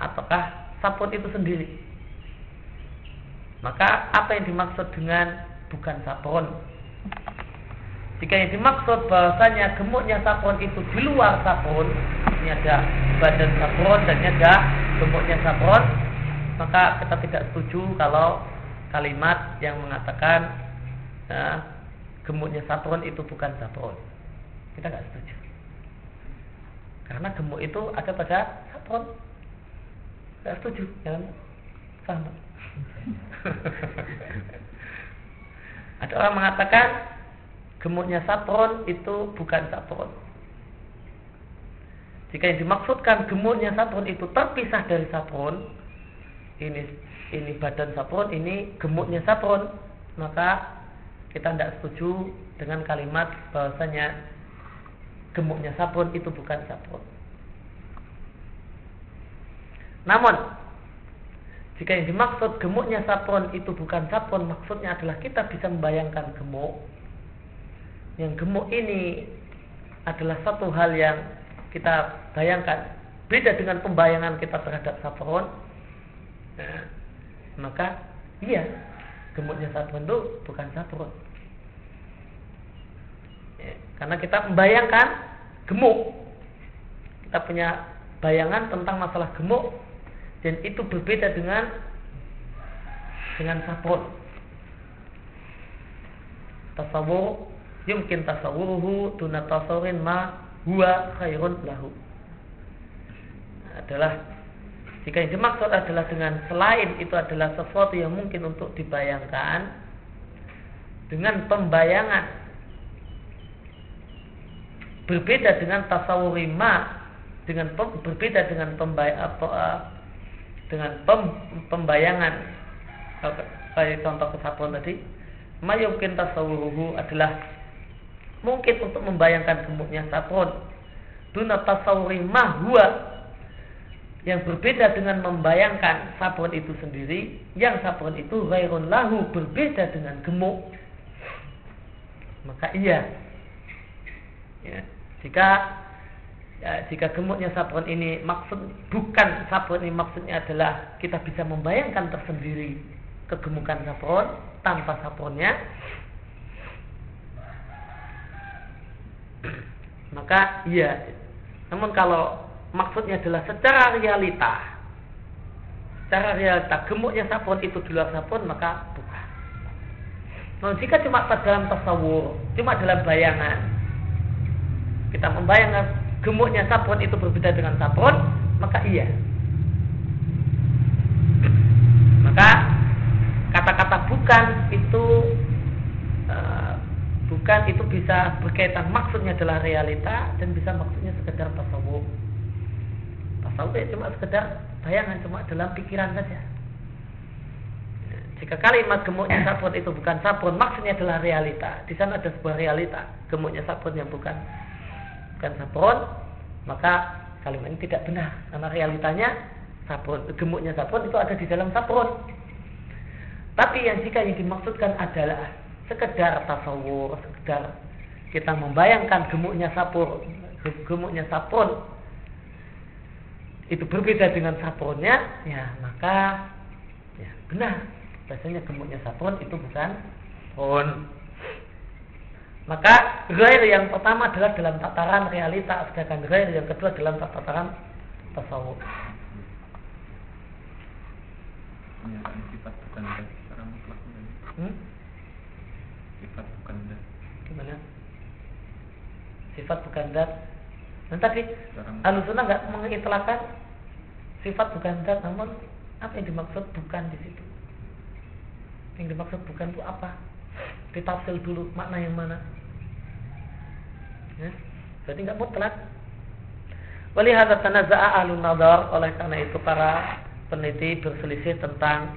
ataukah sapron itu sendiri? Maka apa yang dimaksud dengan bukan sapron? Jika yang dimaksud bahasanya gemuknya sapron itu di luar sapron, ini ada badan sapron dan ini ada gemuknya sapron, maka kita tidak setuju kalau kalimat yang mengatakan ya, gemuknya sapron itu bukan sapron. Kita nggak setuju. Karena gemuk itu ada pada sapron. Nggak setuju, jangan sama. ada orang mengatakan gemuknya sapron itu bukan sapron. Jika yang dimaksudkan gemuknya sapron itu terpisah dari sapron, ini ini badan sapron, ini gemuknya sapron, maka kita tidak setuju dengan kalimat bahwasanya gemuknya sabun itu bukan sabun. Namun jika yang dimaksud gemuknya sabun itu bukan sabun, maksudnya adalah kita bisa membayangkan gemuk. Yang gemuk ini adalah satu hal yang kita bayangkan beda dengan pembayangan kita terhadap sabun. Nah, maka iya gemuknya sabun itu bukan sabun. Ya, karena kita membayangkan gemuk. Kita punya bayangan tentang masalah gemuk dan itu berbeda dengan dengan sabun. Tasawur yumkin tasawuruhu tuna tasawurin ma huwa khairun lahu. Adalah jika yang dimaksud adalah dengan selain itu adalah sesuatu yang mungkin untuk dibayangkan dengan pembayangan berbeda dengan tasawurima dengan pem, berbeda dengan pembay, apa, uh, dengan pem, pembayangan kayak contoh kesatuan tadi mayumkin tasawuruhu adalah mungkin untuk membayangkan gemuknya sabun duna tasawuri mahwa yang berbeda dengan membayangkan sabun itu sendiri yang sabun itu ghairun lahu berbeda dengan gemuk. Maka iya. Ya, jika ya, jika gemuknya sabun ini maksud bukan sabun ini maksudnya adalah kita bisa membayangkan tersendiri kegemukan sabun tanpa sabunnya maka iya namun kalau maksudnya adalah secara realita secara realita gemuknya sabun itu di luar sabun maka bukan. Nah, jika cuma dalam tasawur cuma dalam bayangan kita membayangkan gemuknya sabun itu berbeda dengan sabun maka iya. Maka kata-kata bukan itu bukan itu bisa berkaitan maksudnya adalah realita dan bisa maksudnya sekedar tasawuf Tasawuf ya cuma sekedar bayangan, cuma dalam pikiran saja. Jika kalimat gemuknya sabun itu bukan sabun, maksudnya adalah realita. Di sana ada sebuah realita, gemuknya sabun yang bukan bukan sabun, maka kalimat ini tidak benar karena realitanya sabun, gemuknya sabun itu ada di dalam sabun. Tapi yang jika yang dimaksudkan adalah sekedar tasawur, sekedar kita membayangkan gemuknya sabun, gemuknya sabun itu berbeda dengan sabunnya, ya maka ya benar. Biasanya gemuknya sabun itu bukan pun. Maka gair yang pertama adalah dalam tataran realita, sedangkan gair yang kedua dalam tataran tasawuf. sifat bukan dat secara mutlak hmm? sifat bukan dat gimana sifat bukan dat dan tadi alusuna nggak mengitlakkan sifat bukan zat, namun apa yang dimaksud bukan di situ. Yang dimaksud bukan itu apa? Ditafsir dulu makna yang mana. Ya, berarti nggak mutlak. Walihada tanaza'a ahlun nadar oleh karena itu para peneliti berselisih tentang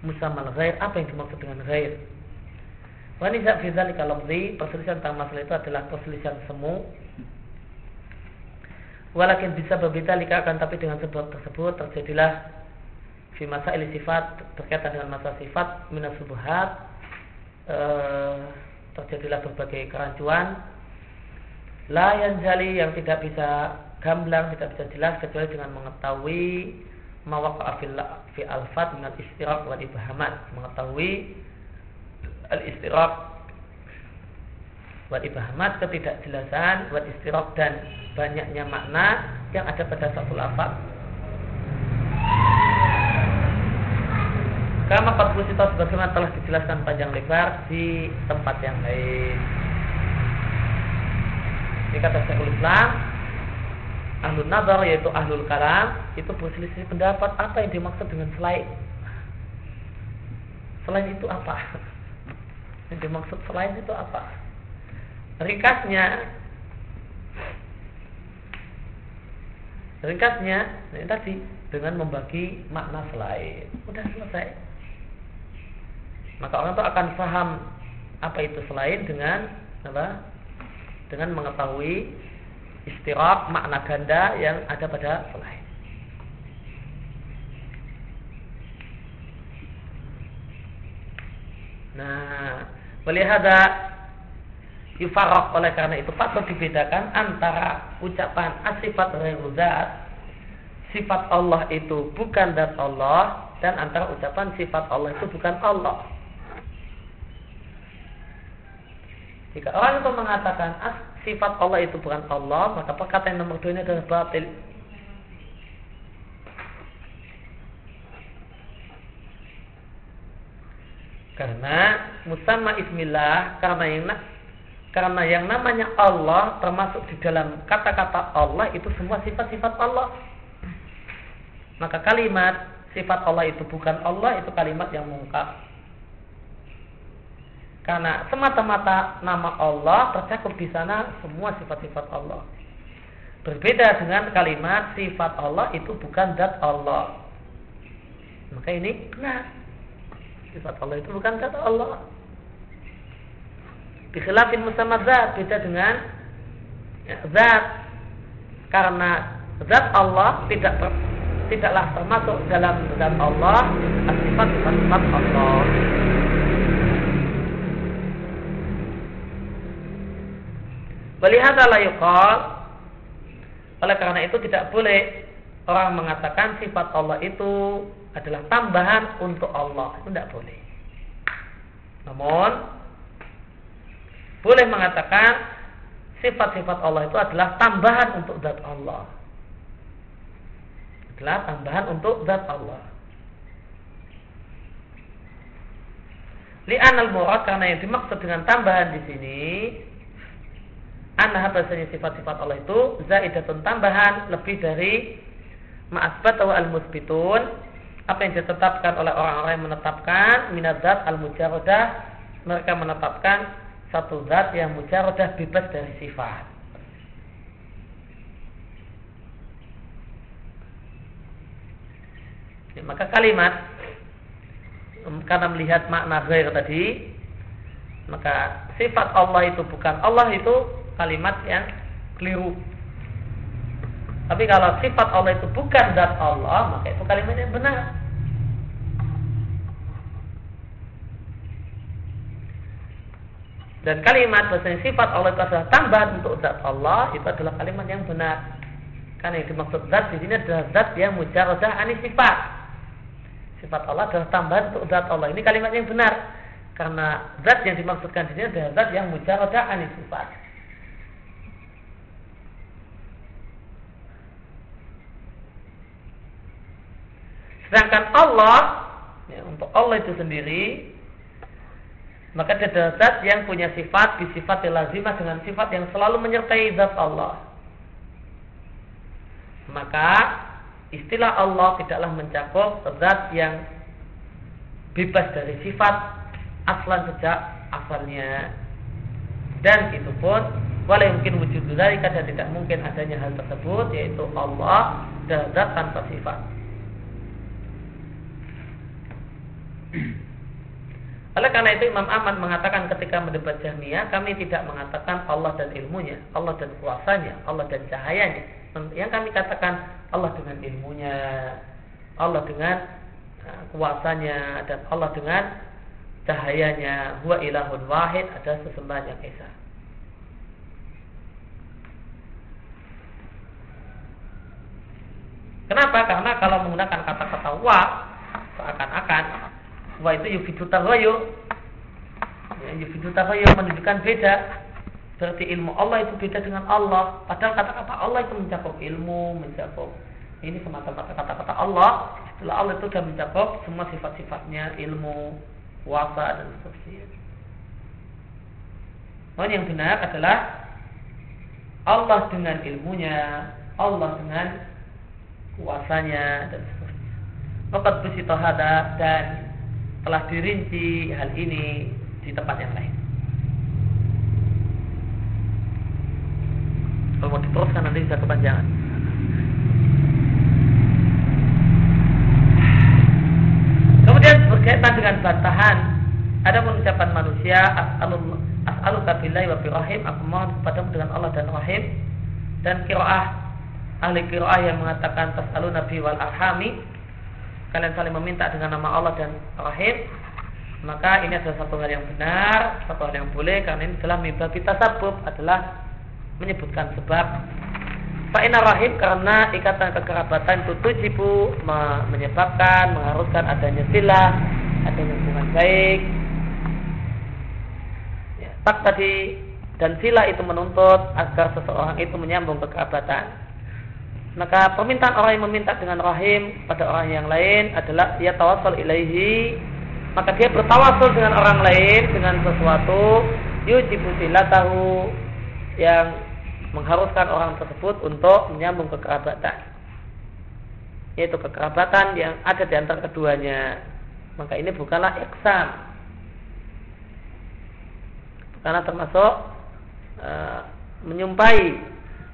musamal ghair apa yang dimaksud dengan ghair. Wanisa fi dzalika lafzi perselisihan tentang masalah itu adalah perselisihan semu. Walakin bisa berbeda lika akan tapi dengan sebab tersebut terjadilah fi masa sifat berkaitan dengan masa sifat minas subuhat e, terjadilah berbagai kerancuan. La yang jali yang tidak bisa gamblang tidak bisa jelas kecuali dengan mengetahui mawaqa'a fi alfat dengan istiraq wa ibahamat. Mengetahui al istiraq buat ibahamat ketidakjelasan buat istirok dan banyaknya makna yang ada pada satu lafaz Kama Qadbusita sebagaimana telah dijelaskan panjang lebar di tempat yang lain. Ini kata Syekhul Islam Ahlul Nazar yaitu Ahlul Kalam itu berselisih pendapat apa yang dimaksud dengan selain. Selain itu apa? Yang dimaksud selain itu apa? ringkasnya ringkasnya ini tadi dengan membagi makna selain udah selesai maka orang itu akan paham apa itu selain dengan apa? Dengan mengetahui istirak makna ganda yang ada pada selain. Melihat yufarok oleh karena itu patut dibedakan antara ucapan asifat zat sifat Allah itu bukan dan Allah dan antara ucapan sifat Allah itu bukan Allah. Jika orang itu mengatakan sifat Allah itu bukan Allah, maka perkataan nomor dua ini adalah batil. Karena musamma ismillah karena yang karena yang namanya Allah termasuk di dalam kata-kata Allah itu semua sifat-sifat Allah. Maka kalimat sifat Allah itu bukan Allah itu kalimat yang mungkar. Karena semata-mata nama Allah tercakup di sana semua sifat-sifat Allah. Berbeda dengan kalimat sifat Allah itu bukan zat Allah. Maka ini benar. Sifat Allah itu bukan zat Allah. Bikhilafin musamad zat beda dengan ya, zat. Karena zat Allah tidak ter, tidaklah termasuk dalam zat Allah sifat-sifat Allah. Walihada la yuqal oleh karena itu tidak boleh orang mengatakan sifat Allah itu adalah tambahan untuk Allah. Itu tidak boleh. Namun boleh mengatakan sifat-sifat Allah itu adalah tambahan untuk zat Allah. Adalah tambahan untuk zat Allah. Li'an al-murad karena yang dimaksud dengan tambahan di sini Anah bahasanya sifat-sifat Allah itu zaidatun tambahan lebih dari ma'asbat atau al-musbitun apa yang ditetapkan oleh orang-orang yang menetapkan minadat al-mujarodah mereka menetapkan satu zat yang mujarodah bebas dari sifat ya, maka kalimat karena melihat makna ghair tadi maka sifat Allah itu bukan Allah itu kalimat yang keliru. Tapi kalau sifat Allah itu bukan zat Allah, maka itu kalimat yang benar. Dan kalimat bahasanya sifat Allah itu adalah tambahan untuk zat Allah, itu adalah kalimat yang benar. Karena yang dimaksud zat di sini adalah zat yang mujarodah anis sifat. Sifat Allah adalah tambahan untuk zat Allah. Ini kalimat yang benar. Karena zat yang dimaksudkan di sini adalah zat yang mujarodah anis sifat. Sedangkan Allah, ya, untuk Allah itu sendiri, maka adalah zat yang punya sifat sifat yang lazimah dengan sifat yang selalu menyertai zat Allah. Maka istilah Allah tidaklah mencakup zat yang bebas dari sifat aslan sejak asalnya. Dan itu pun walau mungkin wujud dari dan tidak mungkin adanya hal tersebut yaitu Allah zat tanpa sifat. Oleh karena itu Imam Ahmad mengatakan ketika mendebat Jahmiyah, kami tidak mengatakan Allah dan ilmunya, Allah dan kuasanya, Allah dan cahayanya. Yang kami katakan Allah dengan ilmunya, Allah dengan uh, kuasanya dan Allah dengan cahayanya. Huwa ilahun wahid, ada sesembahan yang esa. Kenapa? Karena kalau menggunakan kata-kata wa seakan-akan Wah itu yufidu taghayur. Ya, yufidu taghayur menunjukkan beda. Berarti ilmu Allah itu beda dengan Allah. Padahal kata-kata Allah itu mencakup ilmu, mencakup ini semata-mata kata-kata Allah. Setelah Allah itu sudah mencakup semua sifat-sifatnya, ilmu, kuasa dan seterusnya. Namun yang benar adalah Allah dengan ilmunya, Allah dengan kuasanya dan seterusnya. Fakat bersitohada dan telah dirinci hal ini di tempat yang lain. Kalau mau diteruskan nanti bisa kepanjangan. Kemudian berkaitan dengan bantahan Ada ucapan manusia as'aluka billahi wa rahim aku mohon kepadamu dengan Allah dan rahim dan kiroah ahli kiroah yang mengatakan tas'alu nabi wal arhami kalian saling meminta dengan nama Allah dan rahim maka ini adalah satu hal yang benar, satu hal yang boleh karena ini adalah kita sabub adalah menyebutkan sebab Fa'ina rahim karena ikatan kekerabatan itu tujibu menyebabkan, mengharuskan adanya sila, adanya hubungan baik. Ya, tak tadi dan sila itu menuntut agar seseorang itu menyambung kekerabatan. Maka permintaan orang yang meminta dengan rahim pada orang yang lain adalah dia tawasul ilaihi. Maka dia bertawasul dengan orang lain dengan sesuatu yujibu tahu yang mengharuskan orang tersebut untuk menyambung kekerabatan. Yaitu kekerabatan yang ada di antara keduanya. Maka ini bukanlah iksan karena termasuk uh, menyumpai.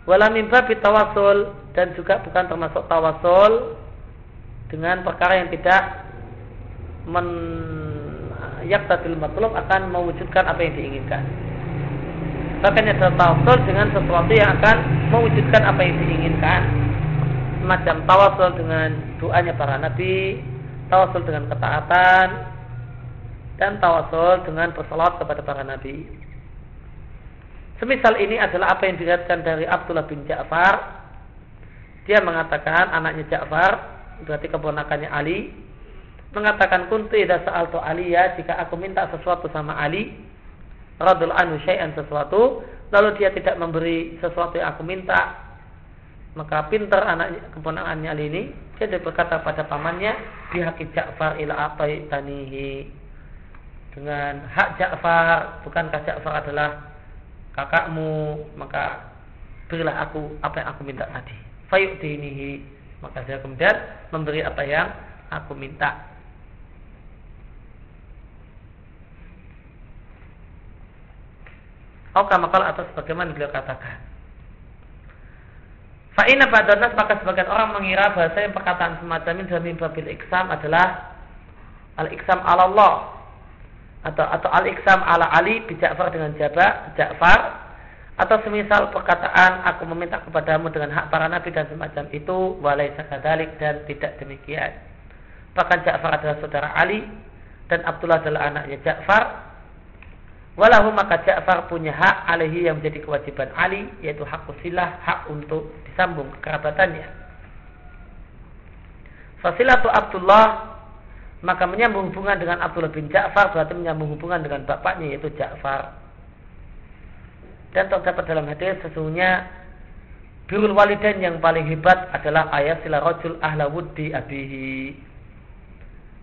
Wala mimba tawasul dan juga bukan termasuk tawasul dengan perkara yang tidak men yaktatil matlub akan mewujudkan apa yang diinginkan. Bahkan ada tawasul dengan sesuatu yang akan mewujudkan apa yang diinginkan. Semacam tawasul dengan doanya para nabi, tawasul dengan ketaatan, dan tawasul dengan bersalat kepada para nabi. Semisal ini adalah apa yang dilihatkan dari Abdullah bin Ja'far. Dia mengatakan anaknya Ja'far, berarti keponakannya Ali, mengatakan kuntu idza sa'altu Aliya jika aku minta sesuatu sama Ali radul anu syai'an sesuatu lalu dia tidak memberi sesuatu yang aku minta maka pintar anaknya keponakannya Ali ini dia berkata pada pamannya bihaqi Ja'far ila tanihi dengan hak Ja'far bukankah Ja'far adalah kakakmu maka berilah aku apa yang aku minta tadi fayuk dinihi maka dia kemudian memberi apa yang aku minta. Oka makal atas bagaimana beliau katakan. Fa'ina ba'danas maka sebagian orang mengira bahasa yang perkataan semacam ini dalam babil iksam adalah al-iksam ala Allah. Atau atau al-iksam ala Ali Ja'far dengan Jaba Ja'far atau semisal perkataan aku meminta kepadamu dengan hak para nabi dan semacam itu walai sakadalik dan tidak demikian. Bahkan Ja'far adalah saudara Ali dan Abdullah adalah anaknya Ja'far Walahu maka Ja'far punya hak alaihi yang menjadi kewajiban Ali yaitu hak usilah, hak untuk disambung kekerabatannya. Fasilatu Abdullah maka menyambung hubungan dengan Abdullah bin Ja'far berarti menyambung hubungan dengan bapaknya yaitu Ja'far. Dan terdapat dalam hadis sesungguhnya birul walidain yang paling hebat adalah ayat sila rojul ahla wuddi abihi.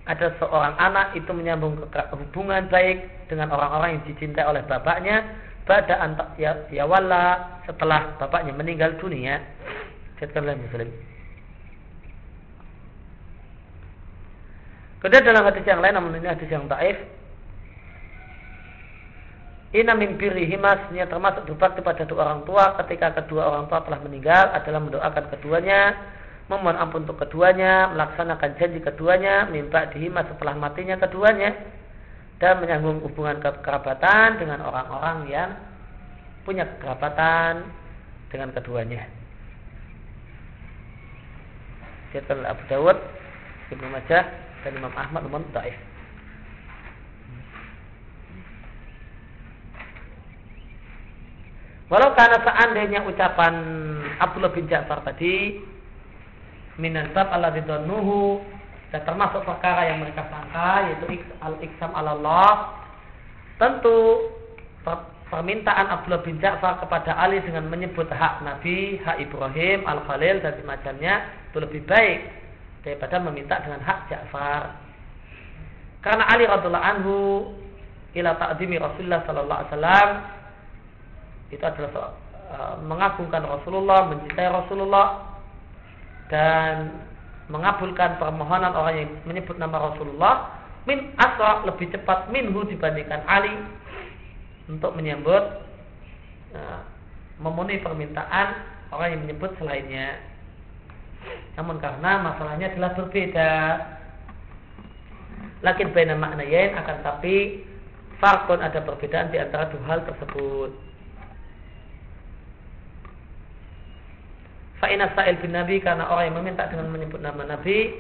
Ada seorang anak itu menyambung hubungan baik dengan orang-orang yang dicintai oleh bapaknya pada antak ya, ya wala setelah bapaknya meninggal dunia. Jadikanlah muslim. Kemudian dalam hadis yang lain namun ini hadis yang taif Ina min birrihimasnya termasuk berbakti pada dua orang tua ketika kedua orang tua telah meninggal adalah mendoakan keduanya memohon ampun untuk keduanya, melaksanakan janji keduanya, minta dihima setelah matinya keduanya, dan menyambung hubungan kekerabatan dengan orang-orang yang punya kekerabatan dengan keduanya. Jadi Abu Dawud, Ibnu Majah, dan Imam Ahmad namun Taif. Walau karena seandainya ucapan Abdullah bin Ja'far tadi minan bab alladzi nuhu dan termasuk perkara yang mereka sangka yaitu al-iksam Allah tentu permintaan Abdullah bin Ja'far kepada Ali dengan menyebut hak Nabi, hak Ibrahim, Al-Khalil dan semacamnya itu lebih baik daripada meminta dengan hak Ja'far. Karena Ali radhiallahu anhu ila ta'zimi Rasulullah sallallahu alaihi wasallam itu adalah uh, mengagungkan Rasulullah, mencintai Rasulullah dan mengabulkan permohonan orang yang menyebut nama Rasulullah min asra lebih cepat minhu dibandingkan Ali untuk menyambut nah, memenuhi permintaan orang yang menyebut selainnya. Namun karena masalahnya adalah berbeda. Lakin makna yain akan tapi farkun ada perbedaan di antara dua hal tersebut. Fa'ina sa'il bin Nabi karena orang yang meminta dengan menyebut nama Nabi.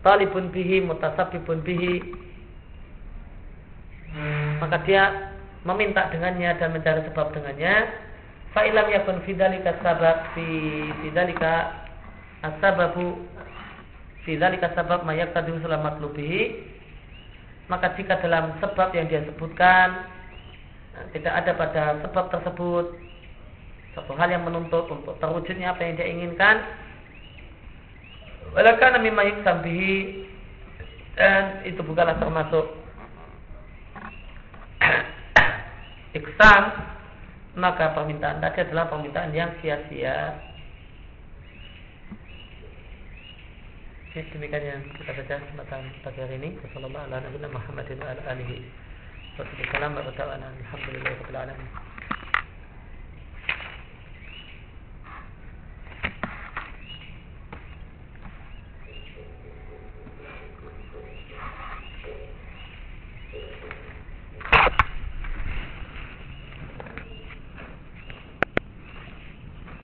Talibun bihi mutasabibun bihi. Maka dia meminta dengannya dan mencari sebab dengannya. Fa'ilam yakun fidalika sabab fi fidalika asababu fidalika sabab mayak tadi selamat lubihi maka jika dalam sebab yang dia sebutkan tidak ada pada sebab tersebut satu hal yang menuntut untuk terwujudnya apa yang dia inginkan walakan mimma yuksam bihi dan itu bukanlah termasuk iksan maka permintaan tadi adalah permintaan yang sia-sia Ya, demikian yang kita baca kesempatan pagi hari ini. Wassalamualaikum warahmatullahi wabarakatuh. Alhamdulillah.